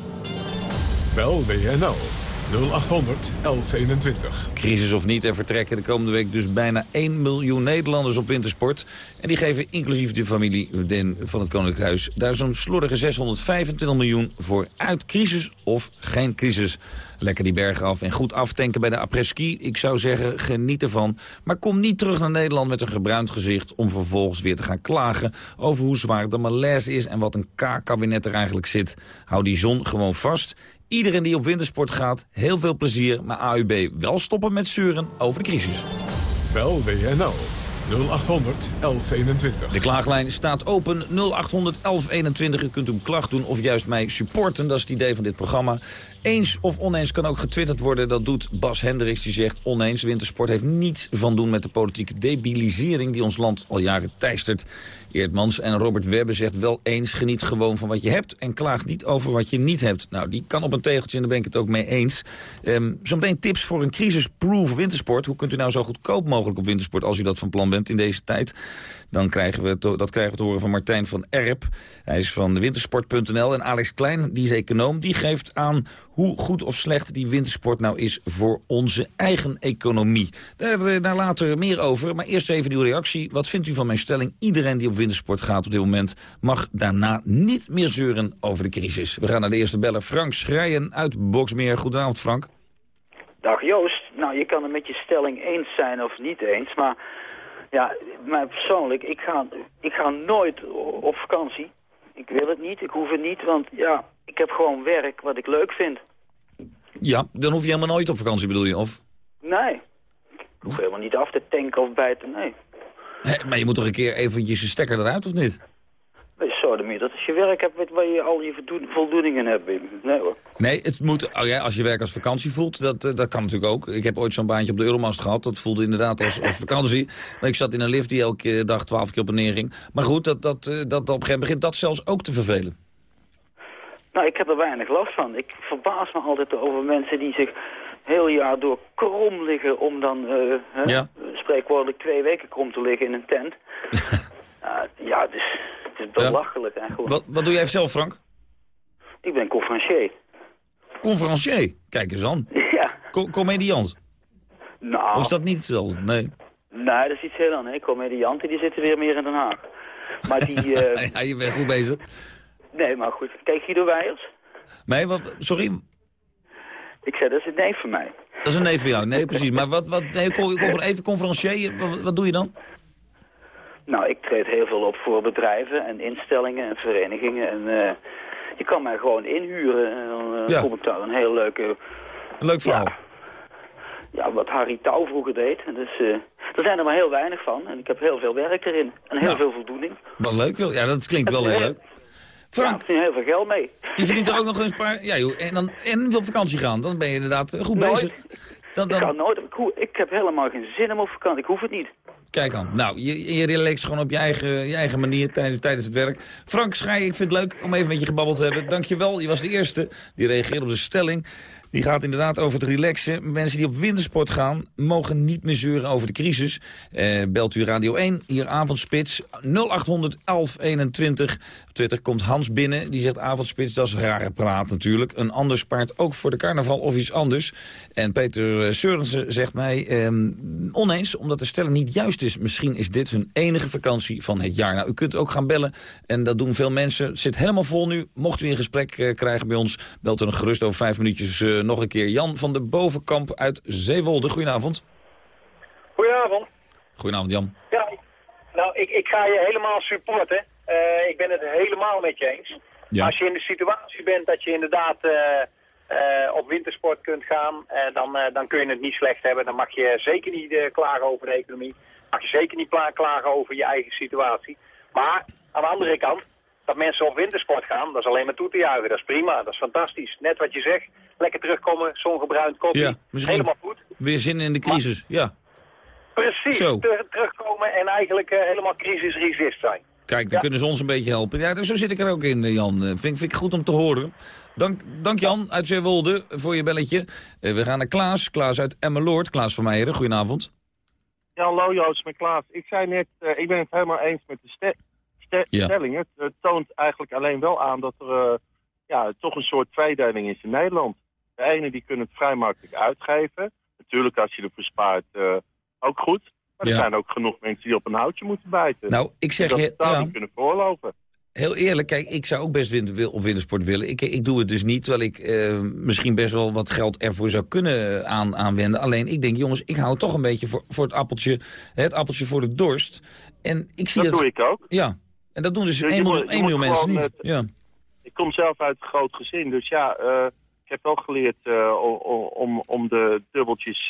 Wel WNL 0800 1121. Crisis of niet, er vertrekken de komende week dus bijna 1 miljoen Nederlanders op wintersport. En die geven inclusief de familie van het Koninklijk Huis daar zo'n slordige 625 miljoen voor uit. Crisis of geen crisis. Lekker die bergen af en goed aftanken bij de après-ski. Ik zou zeggen, geniet ervan. Maar kom niet terug naar Nederland met een gebruind gezicht... om vervolgens weer te gaan klagen over hoe zwaar de malaise is... en wat een K-kabinet er eigenlijk zit. Hou die zon gewoon vast Iedereen die op wintersport gaat, heel veel plezier. Maar AUB wel stoppen met zeuren over de crisis. Bel WNL 0800 1121. De klaaglijn staat open 0800 1121. U kunt uw klacht doen of juist mij supporten. Dat is het idee van dit programma. Eens of oneens kan ook getwitterd worden. Dat doet Bas Hendricks. Die zegt oneens. Wintersport heeft niets van doen met de politieke debilisering... die ons land al jaren teistert. Eerdmans en Robert Webbe zegt wel eens... geniet gewoon van wat je hebt en klaag niet over wat je niet hebt. Nou, die kan op een tegeltje en daar ben ik het ook mee eens. Um, zometeen tips voor een crisisproof wintersport. Hoe kunt u nou zo goedkoop mogelijk op wintersport... als u dat van plan bent in deze tijd? Dan krijgen we dat krijgen we te horen van Martijn van Erp. Hij is van wintersport.nl. En Alex Klein, die is econoom, die geeft aan hoe goed of slecht die wintersport nou is voor onze eigen economie. Daar, daar later meer over. Maar eerst even uw reactie. Wat vindt u van mijn stelling? Iedereen die op wintersport gaat op dit moment... mag daarna niet meer zeuren over de crisis. We gaan naar de eerste beller. Frank Schrijen uit Boksmeer. Goedenavond, Frank. Dag Joost. Nou, je kan het met je stelling eens zijn of niet eens, maar ja, maar persoonlijk, ik ga, ik ga nooit op vakantie. Ik wil het niet, ik hoef het niet, want ja, ik heb gewoon werk wat ik leuk vind. Ja, dan hoef je helemaal nooit op vakantie, bedoel je? Of? Nee, ik hoef helemaal niet af te tanken of bijten, nee. maar je moet toch een keer eventjes je stekker eruit, of niet? niet dat als je werk hebt waar je al je voldoeningen hebt. Nee hoor. Nee, het moet, oh ja, als je werk als vakantie voelt, dat, eh, dat kan natuurlijk ook. Ik heb ooit zo'n baantje op de Euromast gehad. Dat voelde inderdaad als, als vakantie. Maar ik zat in een lift die elke dag twaalf keer op en neer ging. Maar goed, dat, dat, eh, dat, dat op een gegeven moment begint dat zelfs ook te vervelen. Nou, ik heb er weinig last van. Ik verbaas me altijd over mensen die zich heel jaar door krom liggen om dan uh, ja. spreekwoordelijk twee weken krom te liggen in een tent. uh, <laughs> ja, dus het is belachelijk eigenlijk. Wat, wat doe jij zelf, Frank? Ik ben conferencier. Conferencier? Kijk eens aan. <laughs> Ja. Co comediant? Nou... Of is dat niet zo? Nee. Nee, dat is iets heel anders. Comedianten die zitten weer meer in Den Haag. Maar die... Uh... <laughs> ja, je bent goed bezig. Nee, maar goed. Kijk, Guido Weijers. Nee, wat... Sorry? Ik zei, dat is een neef van mij. Dat is een neef van jou, nee, precies. Maar wat, wat nee, even conferencier, wat, wat doe je dan? Nou, ik treed heel veel op voor bedrijven en instellingen en verenigingen. En uh, je kan mij gewoon inhuren en dan uh, ja. kom ik daar een heel leuke... Een leuk verhaal. Ja, ja, wat Harry Touw vroeger deed. Dus, uh, er zijn er maar heel weinig van. En ik heb heel veel werk erin. En heel veel voldoening. Wat leuk. Ja, dat klinkt wel heel leuk. Frank. Ja, ik verdien heel veel geld mee. Je verdient er ook nog eens een paar... Ja, joh, en, dan, en op vakantie gaan. Dan ben je inderdaad goed bezig. Dan, dan... Ik, ga nooit, ik, ik heb helemaal geen zin om op vakantie. Ik hoef het niet. Kijk aan. Nou, je, je relaxt gewoon op je eigen, je eigen manier tijdens, tijdens het werk. Frank Schij, ik vind het leuk om even met je gebabbeld te hebben. Dankjewel. Je was de eerste die reageerde op de stelling. Die gaat inderdaad over het relaxen. Mensen die op wintersport gaan, mogen niet meer zeuren over de crisis. Eh, belt u Radio 1, hier avondspits, 0800 1121. Op Twitter komt Hans binnen, die zegt avondspits, dat is rare praat natuurlijk. Een ander spaart ook voor de carnaval of iets anders. En Peter Seurensen zegt mij, eh, oneens, omdat de stelling niet juist is. Misschien is dit hun enige vakantie van het jaar. Nou, u kunt ook gaan bellen, en dat doen veel mensen. Zit helemaal vol nu. Mocht u een gesprek eh, krijgen bij ons, belt er een gerust over vijf minuutjes uh, nog een keer. Jan van de Bovenkamp uit Zeewolde. Goedenavond. Goedenavond. Goedenavond, Jan. Ja, nou, ik, ik ga je helemaal supporten. Uh, ik ben het helemaal met je eens. Ja. Als je in de situatie bent dat je inderdaad uh, uh, op wintersport kunt gaan, dan, dan kun je het niet slecht hebben. Dan mag je zeker niet klagen over de economie. Mag je zeker niet klagen over je eigen situatie. Maar aan de andere kant, dat mensen op wintersport gaan, dat is alleen maar toe te juichen. Dat is prima, dat is fantastisch. Net wat je zegt, lekker terugkomen, zongebruind koffie, ja, helemaal goed. Weer zin in de crisis, ja. Precies, terugkomen en eigenlijk uh, helemaal crisisresist zijn. Kijk, dan kunnen ze ons een beetje helpen. Ja, zo zit ik er ook in, eh, Jan. Uh, vind, vind ik goed om te horen. Dank, dank Jan uit Zeewolde voor je belletje. Uh, we gaan naar Klaas. Klaas uit Emmeloord. Klaas van Meijeren, goedenavond. Ja, hallo Joost, met Klaas. Ik zei net, ik ben het helemaal eens met de Het toont eigenlijk alleen wel aan dat er ja, toch een soort tweedeling is in Nederland. De ene die kunnen het vrij makkelijk uitgeven. Natuurlijk als je ervoor spaart uh, ook goed. Maar er zijn ook genoeg mensen die op een houtje moeten bijten. Nou, ik zeg dat je... Ja. niet kunnen voorlopen. Heel eerlijk, kijk, ik zou ook best op wintersport willen. Ik, ik doe het dus niet, terwijl ik uh, misschien best wel wat geld ervoor zou kunnen aan, aanwenden. Alleen, ik denk, jongens, ik hou toch een beetje voor, voor het appeltje, het appeltje voor de dorst. En ik zie dat het, doe ik ook. Ja, en dat doen dus 1 miljoen, miljoen mensen niet. ja ik kom zelf uit een groot gezin, dus ja, uh, ik heb wel geleerd om, om de dubbeltjes...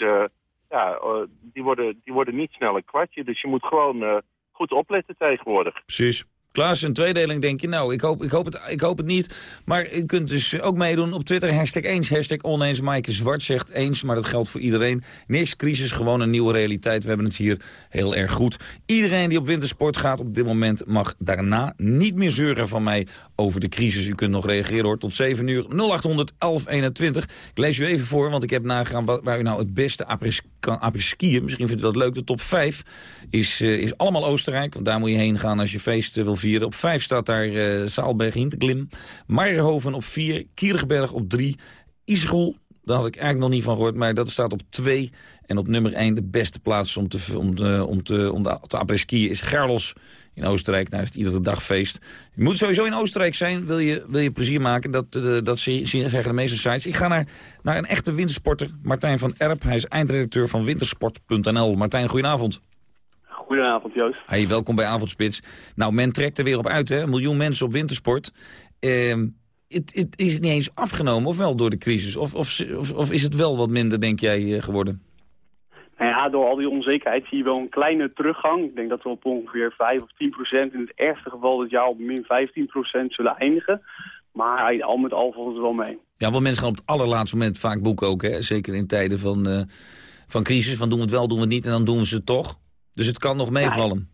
ja, die, worden, die worden niet snel een kwartje. Dus je moet gewoon goed opletten tegenwoordig. Precies. Klaas, een tweedeling denk je, nou, ik hoop, ik, hoop het, ik hoop het niet. Maar u kunt dus ook meedoen op Twitter, hashtag eens, hashtag oneens. Maaike Zwart zegt eens, maar dat geldt voor iedereen. Niks crisis, gewoon een nieuwe realiteit. We hebben het hier heel erg goed. Iedereen die op wintersport gaat op dit moment mag daarna niet meer zeuren van mij over de crisis. U kunt nog reageren hoor, tot 7 uur 0800 1121. Ik lees u even voor, want ik heb nagegaan waar u nou het beste apres kan skiën. Misschien vindt u dat leuk. De top 5 is, uh, is allemaal Oostenrijk, want daar moet je heen gaan als je feest wil vieren op 5 staat daar uh, Saalberg Hinterglim. Marhoven op 4. Kiergeberg op 3. Isroel, daar had ik eigenlijk nog niet van gehoord, maar dat staat op 2. En op nummer 1 de beste plaats om te, om te, om te, om te, skiën is Gerlos in Oostenrijk. Daar is het iedere dag feest. Je moet sowieso in Oostenrijk zijn, wil je, wil je plezier maken. Dat, uh, dat zeggen de meeste sites. Ik ga naar, naar een echte wintersporter, Martijn van Erp. Hij is eindredacteur van wintersport.nl. Martijn, goedenavond. Goedenavond, Joost. Hey, welkom bij Avondspits. Nou, men trekt er weer op uit, hè? Een miljoen mensen op wintersport. Uh, het, is het niet eens afgenomen, of wel door de crisis? Of, of, of, is het wel wat minder, denk jij, eh, geworden? Nou ja, door al die onzekerheid zie je wel een kleine teruggang. Ik denk dat we op ongeveer 5 of 10 procent, in het ergste geval dit jaar op min 15 procent zullen eindigen. Maar al met al valt het wel mee. Ja, want mensen gaan op het allerlaatste moment vaak boeken ook, hè? Zeker in tijden van, uh, van crisis, van doen we het wel, doen we het niet en dan doen we het toch. Dus het kan nog meevallen.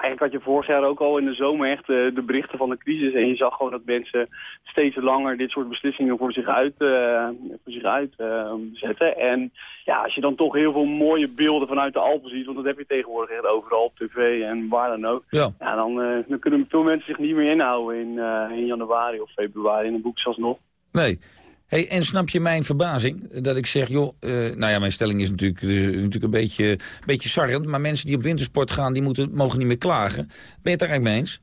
eigenlijk had je vorig jaar ook al in de zomer echt uh, de berichten van de crisis. En je zag gewoon dat mensen steeds langer dit soort beslissingen voor zich uit, uh, voor zich uit uh, zetten. En ja, als je dan toch heel veel mooie beelden vanuit de Alpen ziet, want dat heb je tegenwoordig echt overal op tv en waar dan ook. Ja. ja dan, dan kunnen veel mensen zich niet meer inhouden in, in januari of februari in een boek zelfs nog. Nee. Hey, en snap je mijn verbazing? Dat ik zeg, joh, uh, nou ja, mijn stelling is natuurlijk, uh, natuurlijk een beetje, beetje sarrend. Maar mensen die op wintersport gaan, die moeten, mogen niet meer klagen. Ben je het daar eigenlijk mee eens?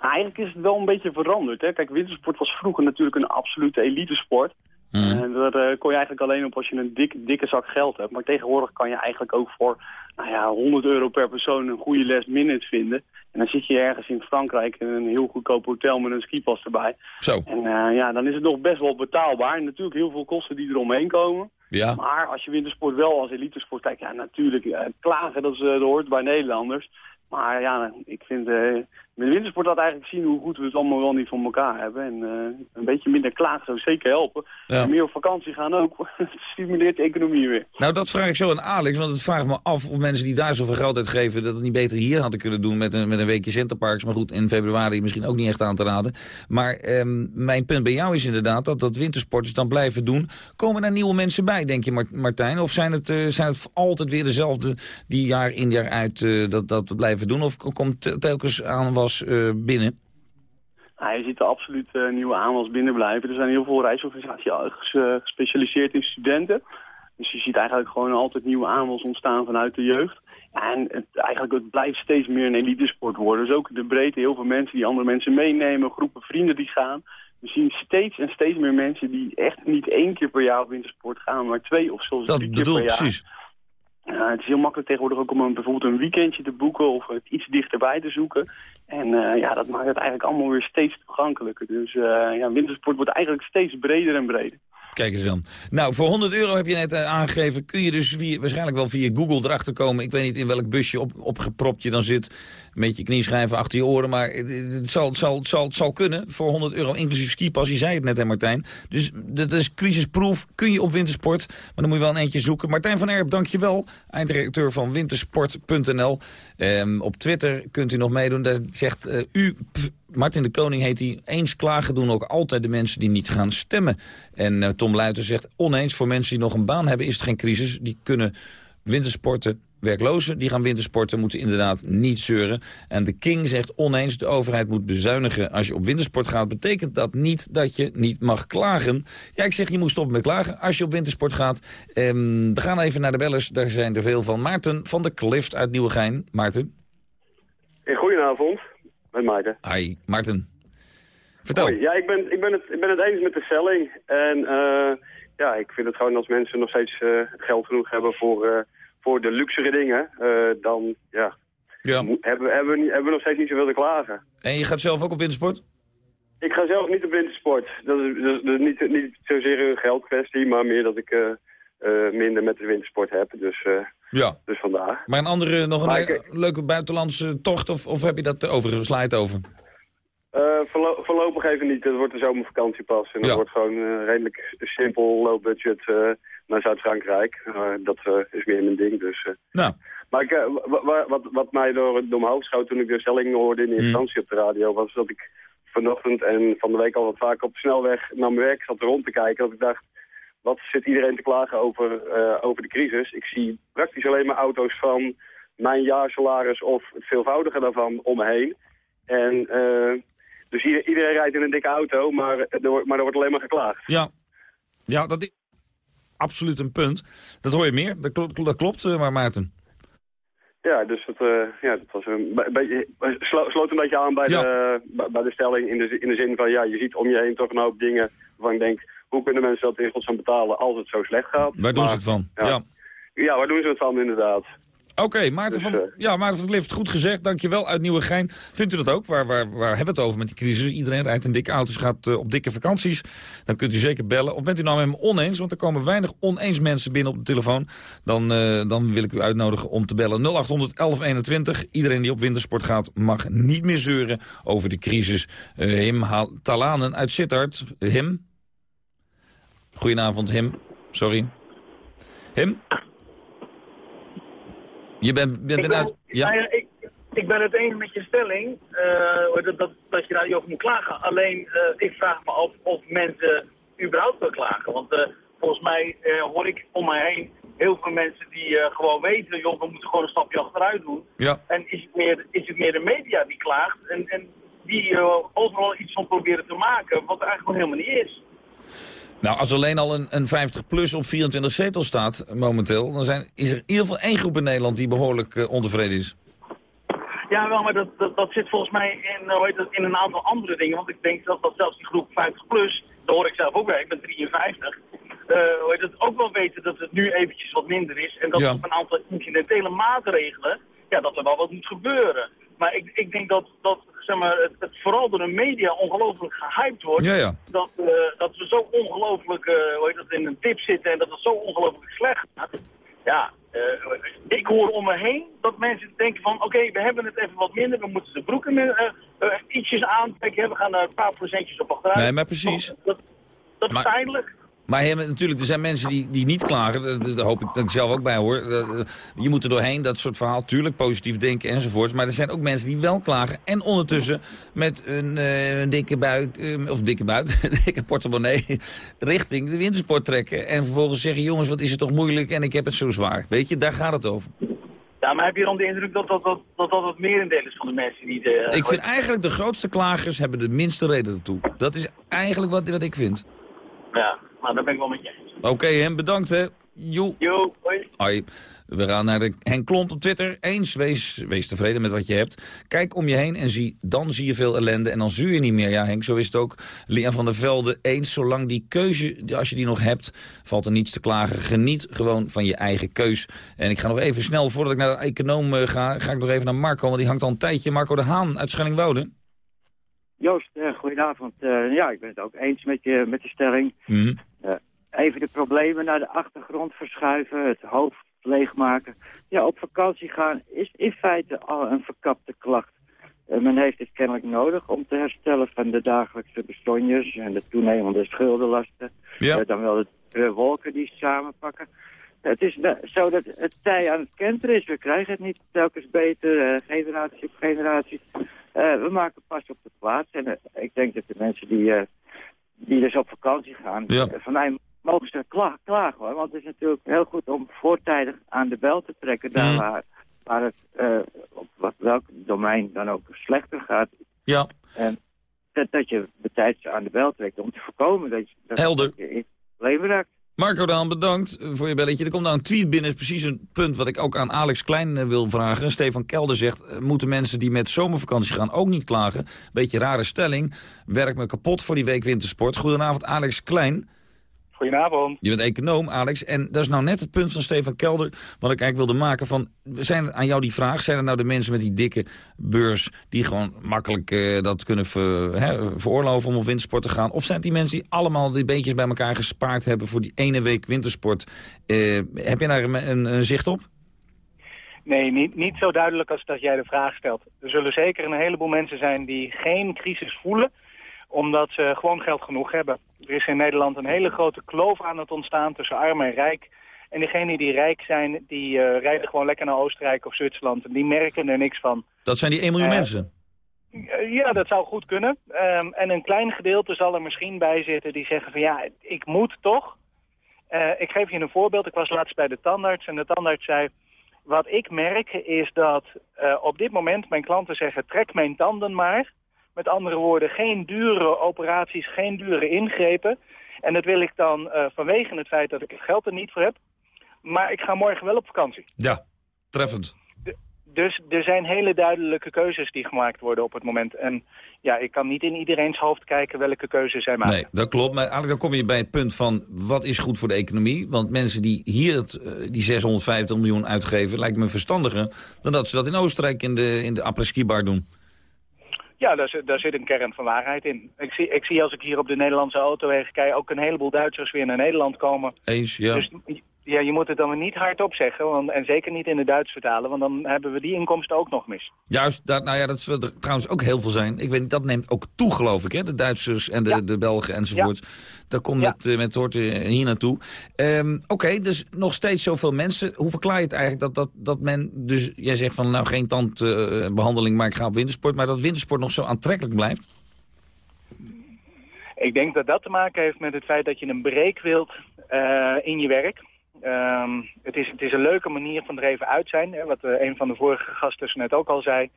Nou, eigenlijk is het wel een beetje veranderd. Hè? Kijk, wintersport was vroeger natuurlijk een absolute elitesport. Mm. En daar uh, kon je eigenlijk alleen op als je een dik, dikke zak geld hebt. Maar tegenwoordig kan je eigenlijk ook voor nou ja, 100 euro per persoon een goede les minute vinden. En dan zit je ergens in Frankrijk in een heel goedkoop hotel met een skipas erbij. Zo. En uh, ja, dan is het nog best wel betaalbaar. En natuurlijk heel veel kosten die er omheen komen. Ja. Maar als je wintersport wel als elitesport kijkt, ja natuurlijk, uh, klagen dat, is, dat hoort bij Nederlanders. Maar ja, ik vind uh, met wintersport dat eigenlijk zien hoe goed we het allemaal wel niet voor elkaar hebben. En uh, een beetje minder klagen zou zeker helpen. Ja. En meer op vakantie gaan ook. <laughs> stimuleert de economie weer. Nou, dat vraag ik zo aan Alex. Want het vraagt me af of mensen die daar zoveel geld uitgeven... dat het niet beter hier hadden kunnen doen met een, met een weekje Centerparks. Maar goed, in februari misschien ook niet echt aan te raden. Maar um, mijn punt bij jou is inderdaad dat dat wintersporters dan blijven doen. Komen er nieuwe mensen bij, denk je Martijn? Of zijn het, uh, zijn het altijd weer dezelfde die jaar in jaar uit uh, dat, dat blijven doen? Of komt telkens aanwas uh, binnen? Nou, je ziet er absoluut uh, nieuwe aanwas binnen blijven. Er zijn heel veel reisorganisaties uh, gespecialiseerd in studenten. Dus je ziet eigenlijk gewoon altijd nieuwe aanwas ontstaan vanuit de jeugd. en het, eigenlijk het blijft steeds meer een elitesport worden. Dus ook de breedte, heel veel mensen die andere mensen meenemen, groepen vrienden die gaan. We zien steeds en steeds meer mensen die echt niet één keer per jaar op wintersport gaan, maar twee of zelfs drie keer per jaar. Precies. Uh, het is heel makkelijk tegenwoordig ook om een, bijvoorbeeld een weekendje te boeken of het iets dichterbij te zoeken. En uh, ja, dat maakt het eigenlijk allemaal weer steeds toegankelijker. Dus uh, ja, wintersport wordt eigenlijk steeds breder en breder. Kijk eens dan. Nou, voor 100 euro heb je net uh, aangegeven. Kun je dus waarschijnlijk wel via Google erachter komen. Ik weet niet in welk busje op, opgepropt je dan zit. Met je knieschijven achter je oren. Maar het, zal, het, zal, het, zal, zal kunnen. Voor 100 euro inclusief skipas. Je zei het net, hè Martijn. Dus dat is crisisproof. Kun je op wintersport. Maar dan moet je wel een eentje zoeken. Martijn van Erp, dankjewel. Eindredacteur van wintersport.nl. Um, op Twitter kunt u nog meedoen. Daar zegt uh, u... Pff, Martin de Koning heet hij. Eens klagen doen ook altijd de mensen die niet gaan stemmen. En uh, Tom Luiten zegt oneens voor mensen die nog een baan hebben is het geen crisis. Die kunnen wintersporten. Werklozen die gaan wintersporten moeten inderdaad niet zeuren. En de King zegt oneens de overheid moet bezuinigen. Als je op wintersport gaat betekent dat niet dat je niet mag klagen. Ja, ik zeg je moet stoppen met klagen als je op wintersport gaat. Um, we gaan even naar de bellers. Daar zijn er veel van. Maarten van der Klift uit Nieuwegein. Maarten. Goedenavond. Met Maarten. Hi, Maarten. Vertel. Hoi. Ja, ik ben, ik, ben het, ik ben het eens met de stelling. En uh, ja, ik vind het gewoon als mensen nog steeds uh, geld genoeg hebben voor, uh, voor de luxere dingen, dan ja, ja. Hebben, hebben, we, hebben we nog steeds niet zoveel te klagen. En je gaat zelf ook op wintersport? Ik ga zelf niet op wintersport. Dat is, dat is niet, niet zozeer een geldkwestie, maar meer dat ik minder met de wintersport heb. Dus, ja. dus vandaar. Maar een andere, nog een leuke buitenlandse tocht, of, of heb je dat over, sla over? voorlopig even niet. Het wordt de zomervakantie pas. En dat wordt gewoon redelijk simpel, low budget naar Zuid-Frankrijk. dat is meer mijn ding. Dus, nou. Maar ik, wat, wat mij door, door mijn hoofd schoot toen ik de stelling hoorde in de hmm. instantie op de radio... was dat ik vanochtend en van de week al wat vaak op de snelweg naar mijn werk zat rond te kijken. Dat ik dacht, wat zit iedereen te klagen over, over de crisis? Ik zie praktisch alleen maar auto's van mijn jaarsalaris of het veelvoudige daarvan om me heen. En dus iedereen rijdt in een dikke auto, maar er, maar er wordt alleen maar geklaagd. Ja, ja dat is absoluut een punt. Dat hoor je meer, dat klopt, dat klopt maar Maarten. Ja, dus uh, ja, dat was een beetje, sloot een beetje aan bij, de, bij de stelling in de, in de zin van, ja, je ziet om je heen toch een hoop dingen waarvan ik denk, hoe kunnen mensen dat in godsnaam betalen als het zo slecht gaat? Waar doen ze het van? Ja. ja. ja, waar doen ze het van inderdaad? Oké, Maarten, dus, van, uh, ja, Maarten van Lift, goed gezegd. Dankjewel uit Nieuwegein. Vindt u dat ook? Waar, waar, waar hebben we het over met die crisis? Iedereen rijdt in dikke auto's, gaat uh, op dikke vakanties. Dan kunt u zeker bellen. Of bent u nou met me oneens? Want er komen weinig oneens mensen binnen op de telefoon. Dan, uh, dan wil ik u uitnodigen om te bellen. 0800 1121. Iedereen die op wintersport gaat mag niet meer zeuren over de crisis. Him Talanen uit Sittard. Him? Goedenavond, Him. Sorry. Him? Je bent, bent ik ben, Ja? ja ik, ik, ben het eens met je stelling uh, dat, dat, dat, je daar niet over moet klagen. Alleen, uh, ik vraag me af of mensen überhaupt wel klagen. Want uh, volgens mij hoor ik om mij heen heel veel mensen die gewoon weten... joh, we moeten gewoon een stapje achteruit doen. Ja. En is het, meer, is het meer de media die klaagt en, en die overal iets van proberen te maken... wat er eigenlijk nog helemaal niet is. Nou, als alleen al een, een 50-plus op 24 zetels staat momenteel... dan zijn, is er in ieder geval één groep in Nederland die behoorlijk uh, ontevreden is. Ja, wel, maar dat, dat, dat, zit volgens mij in, hoe heet het, in een aantal andere dingen. Want ik denk dat, dat zelfs die groep 50-plus, daar hoor ik zelf ook bij, ik ben 53... Uh, hoe heet het, ook wel weten dat het nu eventjes wat minder is. En dat ja. op een aantal incidentele maatregelen, ja, dat er wel wat moet gebeuren. Maar ik, ik denk dat, dat zeg maar, het, het vooral door de media ongelooflijk gehyped wordt. Ja, ja. Dat, uh, dat we zo ongelooflijk uh, hoe heet dat, in een tip zitten en dat het zo ongelooflijk slecht gaat. Ja, uh, ik hoor om me heen dat mensen denken van... oké, we hebben het even wat minder, we moeten de broeken ietsjes aantrekken. We gaan er een paar procentjes op achteruit. Nee, maar precies. Dat, dat maar... is tijdelijk. Maar natuurlijk, er zijn mensen die, die niet klagen. Daar hoop ik dat ik zelf ook bij hoor. Je moet er doorheen, dat soort verhaal. Tuurlijk, positief denken enzovoort. Maar er zijn ook mensen die wel klagen. En ondertussen met een, uh, een dikke buik, uh, of dikke buik, <laughs> een dikke portemonnee... richting de wintersport trekken. En vervolgens zeggen, jongens, wat is het toch moeilijk en ik heb het zo zwaar. Weet je, daar gaat het over. Ja, maar heb je dan de indruk dat dat, dat, dat, dat het merendeel is van de mensen die... De, ik vind eigenlijk de grootste klagers hebben de minste reden ertoe. Dat is eigenlijk wat, wat ik vind. Ja. Maar daar ben ik wel met je eens. Oké, okay, hem bedankt hè. Jo. Jo, hoi. hoi. We gaan naar de Henk Klomp op Twitter. Eens, wees, wees tevreden met wat je hebt. Kijk om je heen en zie, dan zie je veel ellende. En dan zuur je niet meer. Ja, Henk, zo is het ook. Lian van der Velde, eens, zolang die keuze, als je die nog hebt... valt er niets te klagen. Geniet gewoon van je eigen keus. En ik ga nog even snel, voordat ik naar de econoom eh, ga... ga ik nog even naar Marco, want die hangt al een tijdje. Marco de Haan uit Schellingwoude. Joost, uh, goedenavond. Uh, ja, ik ben het ook eens met je, met de stelling. Mm. Even de problemen naar de achtergrond verschuiven, het hoofd leegmaken. Ja, op vakantie gaan is in feite al een verkapte klacht. men heeft het kennelijk nodig om te herstellen van de dagelijkse bestonjes en de toenemende schuldenlasten. Ja. dan wel de wolken die samenpakken. Het is zo dat het tij aan het kenteren is. We krijgen het niet telkens beter, generatie op generatie. Uh, we maken pas op de plaats. En uh, ik denk dat de mensen die, uh, die dus op vakantie gaan... Ja. van mij mogen ze kla klagen hoor. Want het is natuurlijk heel goed om voortijdig aan de bel te trekken... daar Mm. waar, waar het op wat, welk domein dan ook slechter gaat. Ja. En dat, dat je betijds aan de bel trekt om te voorkomen dat je... Dat Helder. je in leven raakt. Marco Daan, bedankt voor je belletje. Er komt nou een tweet binnen, is precies een punt wat ik ook aan Alex Klein eh, wil vragen. Stefan Kelder zegt, eh, moeten mensen die met zomervakantie gaan ook niet klagen? Beetje rare stelling. Werk me kapot voor die week wintersport. Goedenavond, Alex Klein. Goedenavond. Je bent econoom, Alex. En dat is nou net het punt van Stefan Kelder... wat ik eigenlijk wilde maken van... Zijn aan jou die vraag, zijn er nou de mensen met die dikke beurs... die gewoon makkelijk uh, dat kunnen ver, hè, veroorloven om op wintersport te gaan? Of zijn het die mensen die allemaal die beetjes bij elkaar gespaard hebben... voor die ene week wintersport? Uh, heb je daar een, een, een zicht op? Nee, niet, niet zo duidelijk als dat jij de vraag stelt. Er zullen zeker een heleboel mensen zijn die geen crisis voelen omdat ze gewoon geld genoeg hebben. Er is in Nederland een hele grote kloof aan het ontstaan tussen arm en rijk. En diegenen die rijk zijn, die uh, rijden gewoon lekker naar Oostenrijk of Zwitserland. En die merken er niks van. Dat zijn die 1 miljoen uh, mensen? Ja, dat zou goed kunnen. Um, en een klein gedeelte zal er misschien bij zitten die zeggen van ja, ik moet toch. Uh, ik geef je een voorbeeld. Ik was laatst bij de tandarts en de tandarts zei... Wat ik merk is dat op dit moment mijn klanten zeggen... trek mijn tanden maar. Met andere woorden, geen dure operaties, geen dure ingrepen. En dat wil ik dan uh, vanwege het feit dat ik het geld er niet voor heb. Maar ik ga morgen wel op vakantie. Ja, treffend. De, dus er zijn hele duidelijke keuzes die gemaakt worden op het moment. En ja, ik kan niet in iedereens hoofd kijken welke keuzes zij maken. Nee, dat klopt. Maar eigenlijk dan kom je bij het punt van wat is goed voor de economie. Want mensen die hier het, die 650 miljoen uitgeven, lijkt me verstandiger... dan dat ze dat in Oostenrijk in de, in de après-ski-bar doen. Ja, daar, daar, zit een kern van waarheid in. Ik zie, ik zie als ik hier op de Nederlandse autowegen kijk... ook een heleboel Duitsers weer naar Nederland komen. Eens, ja. Dus ja, je moet het dan niet hardop zeggen. Want, en zeker niet in het Duits vertalen. Want dan hebben we die inkomsten ook nog mis. Juist, dat, nou ja, dat zullen er trouwens ook heel veel zijn. Ik weet, dat neemt ook toe, geloof ik, hè? De Duitsers en de, ja. de Belgen enzovoorts. Ja. Dat komt ja. met, uh, met hoort hier naartoe. Um, Oké, okay, dus nog steeds zoveel mensen. Hoe verklaar je het eigenlijk dat, dat, dat men... Dus jij zegt van, nou, geen tandbehandeling, uh, maar ik ga op wintersport. Maar dat wintersport nog zo aantrekkelijk blijft? Ik denk dat dat te maken heeft met het feit dat je een break wilt uh, in je werk. Um, het, is, het is een leuke manier van er even uit zijn. Hè, wat uh, een van de vorige gasten net ook al zei.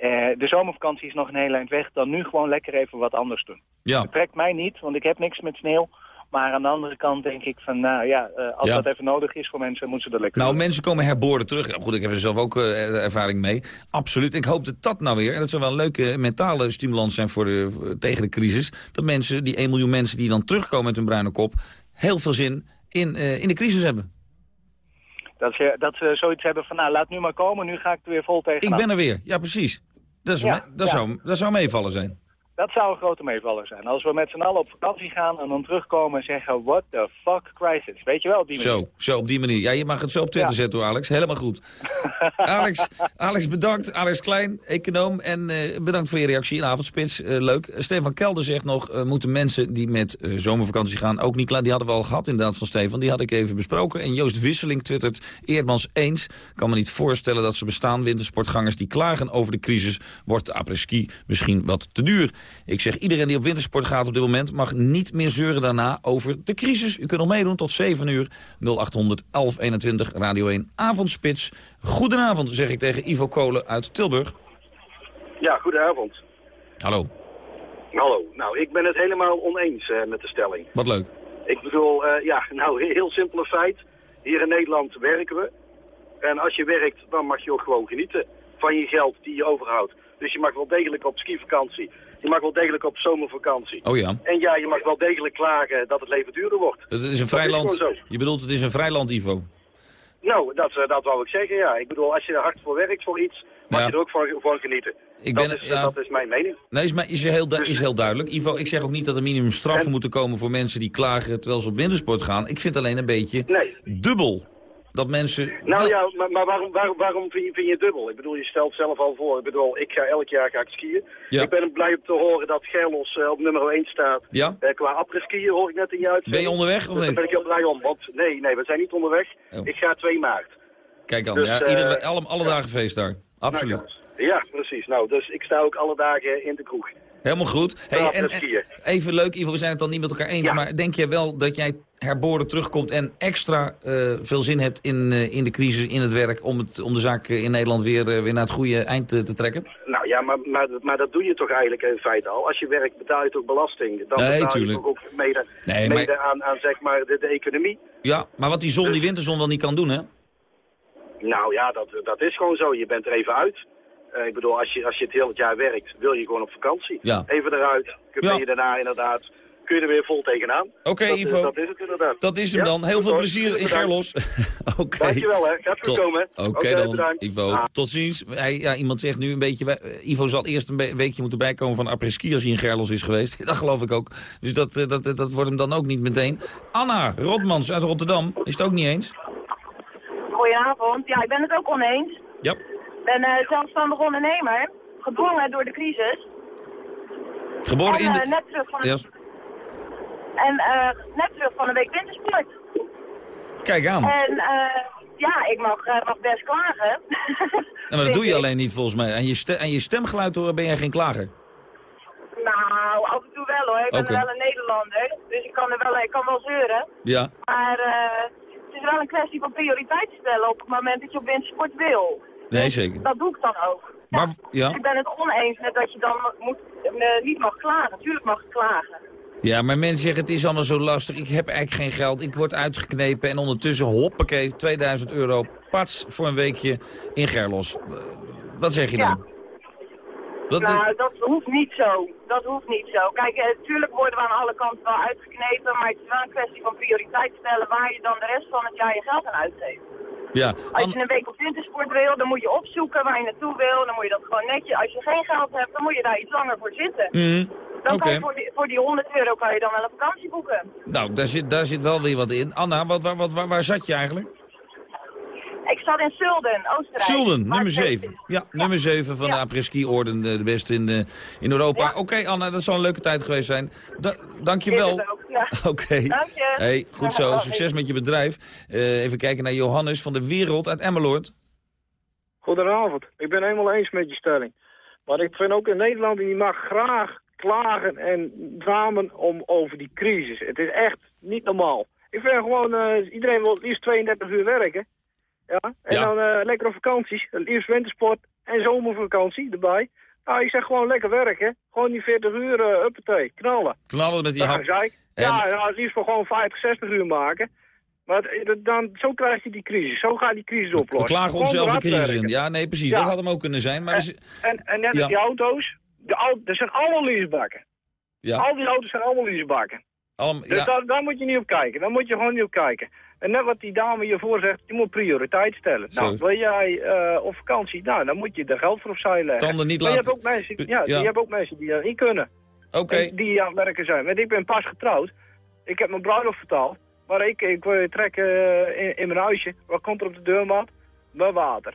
Uh, de zomervakantie is nog een heel eind weg. Dan nu gewoon lekker even wat anders doen. Ja. Het trekt mij niet, want ik heb niks met sneeuw. Maar aan de andere kant denk ik van, nou ja, uh, als ja. dat even nodig is voor mensen, moeten ze dat lekker Nou, doen. mensen komen herboren terug. Ja, goed, ik heb er zelf ook uh, ervaring mee. Absoluut. Ik hoop dat dat nou weer, en dat zou wel een leuke mentale stimulans zijn voor de, tegen de crisis, dat mensen, die 1 miljoen mensen die dan terugkomen met hun bruine kop, heel veel zin in, uh, in de crisis hebben. Dat ze, dat ze zoiets hebben van, nou, laat nu maar komen, nu ga ik er weer vol tegen. Ik ben er weer, ja precies. Dat, is, ja, dat, ja. Zou, dat zou meevallen zijn. Dat zou een grote meevaller zijn. Als we met z'n allen op vakantie gaan en dan terugkomen en zeggen... what the fuck crisis. Weet je wel, op die manier. Zo, zo op die manier. Ja, je mag het zo op Twitter ja. zetten hoor, Alex. Helemaal goed. <laughs> Alex, Alex, bedankt. Alex Klein, econoom. En uh, bedankt voor je reactie in Avondspits. Uh, leuk. Stefan Kelder zegt nog... Uh, moeten mensen die met zomervakantie gaan ook niet klaar... Die hadden we al gehad inderdaad van Stefan. Die had ik even besproken. En Joost Wisseling twittert... Eerdmans eens. Kan me niet voorstellen dat ze bestaan. Wintersportgangers die klagen over de crisis... wordt de après-ski misschien wat te duur. Ik zeg, iedereen die op wintersport gaat op dit moment... mag niet meer zeuren daarna over de crisis. U kunt nog meedoen tot 7 uur. 0800 1121 Radio 1 Avondspits. Goedenavond, zeg ik tegen Ivo Kolen uit Tilburg. Ja, goedenavond. Hallo. Hallo. Nou, ik ben het helemaal oneens uh, met de stelling. Wat leuk. Ik bedoel, uh, ja, <laughs> nou, heel simpele feit. Hier in Nederland werken we. En als je werkt, dan mag je ook gewoon genieten van je geld die je overhoudt. Dus je mag wel degelijk op skivakantie. Je mag wel degelijk op zomervakantie. Oh ja. En ja, je mag wel degelijk klagen dat het leven duurder wordt. Het is een vrij land. Je bedoelt, het is een vrij land, Ivo? Nou, dat, uh, dat wou ik zeggen, ja. Ik bedoel, als je er hard voor werkt voor iets, mag ja. je er ook van, van genieten. Ik dat, ben, is, ja. dat is mijn mening. Nee, is, is, heel, is heel duidelijk. Ivo, ik zeg ook niet dat er minimum straffen en... moeten komen voor mensen die klagen terwijl ze op wintersport gaan. Ik vind alleen een beetje nee. dubbel. Dat mensen... Nou ja, maar, maar waarom, waarom, waarom vind, je, vind je het dubbel? Ik bedoel, je stelt zelf al voor. Ik bedoel, ik ga elk jaar ga ik skiën. Ja. Ik ben blij om te horen dat Gerlos uh, op nummer 1 staat. Ja? Uh, qua après-skiën hoor ik net in je uitzending. Ben je onderweg of dus niet? Daar ben ik heel blij om. Want nee, nee, we zijn niet onderweg. Oh. Ik ga 2 maart. Kijk dan, dus, ja, iedere, uh, alle, alle dagen feest daar. Absoluut. Nou, ja, precies. Nou, dus ik sta ook alle dagen in de kroeg. Helemaal goed. Hey, en, en, even leuk, Ivo, we zijn het dan niet met elkaar eens. Ja. Maar denk je wel dat jij herboren terugkomt en extra uh, veel zin hebt in, uh, in de crisis, in het werk... om, het, om de zaak in Nederland weer, uh, weer naar het goede eind te, te trekken? Nou ja, maar, maar, maar, dat doe je toch eigenlijk in feite al. Als je werkt betaal je toch belasting. Dan nee, betaal tuurlijk. je toch ook mede, nee, mede maar... aan, aan zeg maar, de, de economie. Ja, maar wat die zon, die winterzon wel niet kan doen, hè? Nou ja, dat, dat is gewoon zo. Je bent er even uit. Uh, ik bedoel, als je, als je het hele jaar werkt, wil je gewoon op vakantie. Ja. Even eruit. Kun ja. je daarna inderdaad kun je er weer vol tegenaan. Oké, Ivo. Dat is het inderdaad. Dat is hem dan. Heel veel plezier in Gerlos. <laughs> Oké. Dankjewel, hè. Gaat goed komen. Oké dan, bedankt. Ivo. Tot ziens. Hij, ja, iemand zegt nu een beetje... Ivo zal eerst een weekje moeten bijkomen van après-ski als hij in Gerlos is geweest. <laughs> Dat geloof ik ook. Dus dat, dat, dat wordt hem dan ook niet meteen. Anna Rotmans uit Rotterdam. Is het ook niet eens? Goedenavond. Ja, ik ben het ook oneens. Ja. Ik ben uh, zelfstandig ondernemer. Gedwongen door de crisis. Geboren in de... Uh, net terug van een... En uh, net terug van een week wintersport. Kijk aan. En ja, ik mag, mag best klagen. Ja, <laughs> maar dat doe je alleen niet volgens mij. En je, stem, en je stemgeluid horen ben jij geen klager. Nou, af en toe wel hoor. Ik ben wel een Nederlander. Dus ik kan, er wel, ik kan wel zeuren. Ja. Maar het is wel een kwestie van prioriteit stellen op het moment dat je op wintersport wil. Nee, zeker. Dat doe ik dan ook. Maar, ja. Ik ben het oneens met dat je dan moet, niet mag klagen. Natuurlijk mag je klagen. Ja, maar mensen zeggen het is allemaal zo lastig. Ik heb eigenlijk geen geld. Ik word uitgeknepen en ondertussen hoppakee 2000 euro pats voor een weekje in Gerlos. Wat zeg je dan? Dat nou, dat hoeft niet zo. Dat hoeft niet zo. Kijk, natuurlijk worden we aan alle kanten wel uitgeknepen, maar het is wel een kwestie van prioriteit stellen waar je dan de rest van het jaar je geld aan uitgeeft. Ja. Als je een week op wintersport wil, dan moet je opzoeken waar je naartoe wil. Dan moet je dat gewoon netjes. Als je geen geld hebt, dan moet je daar iets langer voor zitten. Mm, dan kan je voor, die, voor die 100 euro kan je dan wel een vakantie boeken. Nou, daar zit, daar zit wel weer wat in. Anna, wat, wat, wat, waar, waar zat je eigenlijk? Ik zat in Zulden, Oostenrijk. Zulden, nummer 7. Ja, nummer 7 van de après-ski-orden, de, de beste in, de, in Europa. Oké, Anna, dat zal een leuke tijd geweest zijn. Da dank je wel. Ja. <laughs> Oké. Dank je. Hey, goed zo. Succes met je bedrijf. Uh, even kijken naar Johannes van de Wereld uit Emmeloord. Goedenavond. Ik ben helemaal eens met je stelling. Maar ik vind ook in Nederland, die mag graag klagen en dramen om, over die crisis. Het is echt niet normaal. Ik vind gewoon, uh, iedereen wil liefst 32 uur werken. Ja, en Ja. dan eh lekker op vakanties. Liefst wintersport en zomervakantie erbij. Nou, ik zeg gewoon lekker werken. Gewoon die 40 uur, uh, uppatee, knallen. Knallen met die hap. En- Ja, ja, het liefst wel gewoon 50, 60 uur maken. Maar het- dan, zo krijg je die crisis. Zo gaat die crisis We oplossen. klagen Gewoon onszelf de crisis in. Ja, nee, precies. Ja. Dat had hem ook kunnen zijn. Maar er is- En, en net als Ja. die auto's. De au dat zijn allemaal leasebakken. ja, Al die auto's zijn allemaal leasebakken. allemaal- Dus ja. daar, daar moet je niet op kijken. Daar moet je gewoon niet op kijken. En net wat die dame hiervoor zegt, je moet prioriteit stellen. Zo. Nou, wil jij eh, op vakantie? Nou, dan moet je er geld voor opzij leggen. Tanden niet maar je hebt ook mensen, ja, Ja. je hebt ook mensen die dat niet kunnen. Oké. Die aan het werken zijn. Want ik ben pas getrouwd. Ik heb mijn bruiloft vertaald. Maar ik, ik wil trekken eh, in, in mijn huisje. Wat komt er op de deurmat? Mijn water.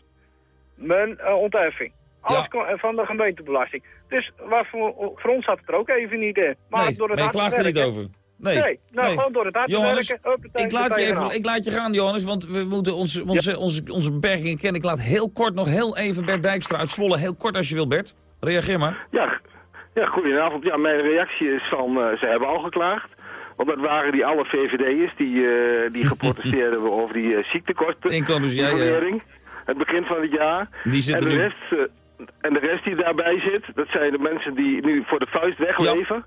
Mijn eh, ontheffing. Alles van de gemeentebelasting. Dus voor, voor ons zat het er ook even niet in. Maar nee, door het maar je klaagt er niet over. Nee, Nee, nou, gewoon door het te Johannes, werken, ik laat, je even, ik laat je gaan, Johannes, want we moeten onze, onze, onze, onze beperkingen kennen. Ik laat heel kort nog heel even Bert Dijkstra uit Zwolle. Heel kort als je wil, Bert. Reageer maar. Ja, ja, goedenavond. Ja, mijn reactie is van, eh, ze hebben al geklaagd. Want dat waren die alle VVD'ers die, eh, die <laughs> geprotesteerden over die eh, ziektekosten. Inkomens, ja, ja. Het begin van het jaar. Die zitten en de nu- Rest, en de rest die daarbij zit, dat zijn de mensen die nu voor de vuist wegleven.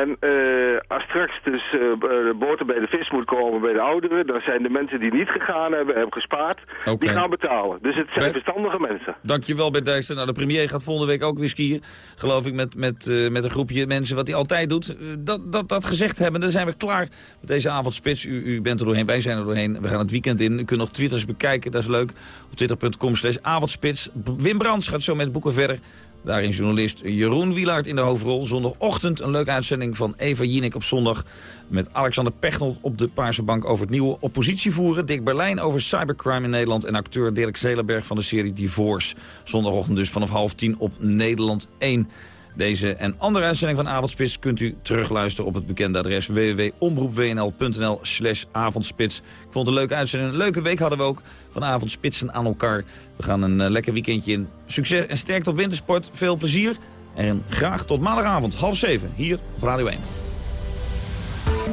En eh, als straks dus eh, de boter bij de vis moet komen bij de ouderen, dan zijn de mensen die niet gegaan hebben, hebben gespaard, die gaan betalen. Dus het zijn Bert- verstandige mensen. Dankjewel, Bert Dijkstra. Nou, de premier gaat volgende week ook weer skiën. Geloof ik, met, met, eh, met een groepje mensen, wat hij altijd doet. Eh, dat, dat, dat gezegd hebben, dan zijn we klaar met deze avondspits. U, u bent er doorheen, wij zijn er doorheen. We gaan het weekend in. U kunt nog twitters bekijken, dat is leuk. Op twitter.com slash avondspits. Wim Brands gaat zo met boeken verder. Daarin journalist Jeroen Wielaert in de hoofdrol. Zondagochtend een leuke uitzending van Eva Jinek op zondag. Met Alexander Pechtold op de Paarse Bank over het nieuwe oppositievoeren. Dick Berlijn over cybercrime in Nederland. En acteur Dirk Zelenberg van de serie Divorce. Zondagochtend dus vanaf half tien op Nederland 1. Deze en andere uitzending van Avondspits kunt u terugluisteren op het bekende adres www.omroepwnl.nl slash avondspits. Ik vond het een leuke uitzending. Een leuke week hadden we ook van avondspitsen aan elkaar. We gaan een eh, lekker weekendje in. Succes en sterkte op wintersport. Veel plezier. En graag tot maandagavond, half zeven, hier op Radio 1.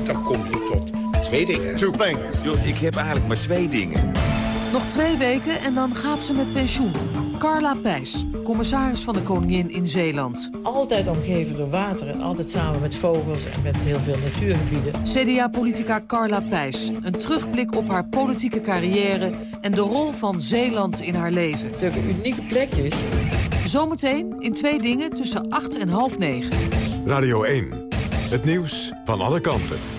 Dan kom je tot twee dingen. Two things. ik heb eigenlijk maar twee dingen. Nog twee weken en dan gaat ze met pensioen. Carla Pijs, commissaris van de Koningin in Zeeland. Altijd omgeven door water en altijd samen met vogels en met heel veel natuurgebieden. CDA-politica Carla Pijs. Een terugblik op haar politieke carrière en de rol van Zeeland in haar leven. Zulke unieke plekjes. Zometeen in twee dingen tussen acht en half negen. Radio 1. Het nieuws van alle kanten.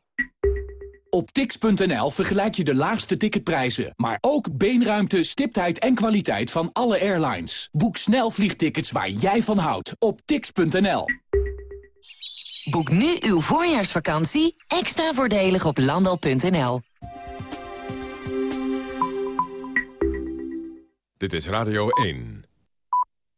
Op tix.nl vergelijk je de laagste ticketprijzen, maar ook beenruimte, stiptheid en kwaliteit van alle airlines. Boek snel vliegtickets waar jij van houdt op tix.nl. Boek nu uw voorjaarsvakantie extra voordelig op landal.nl. Dit is Radio 1.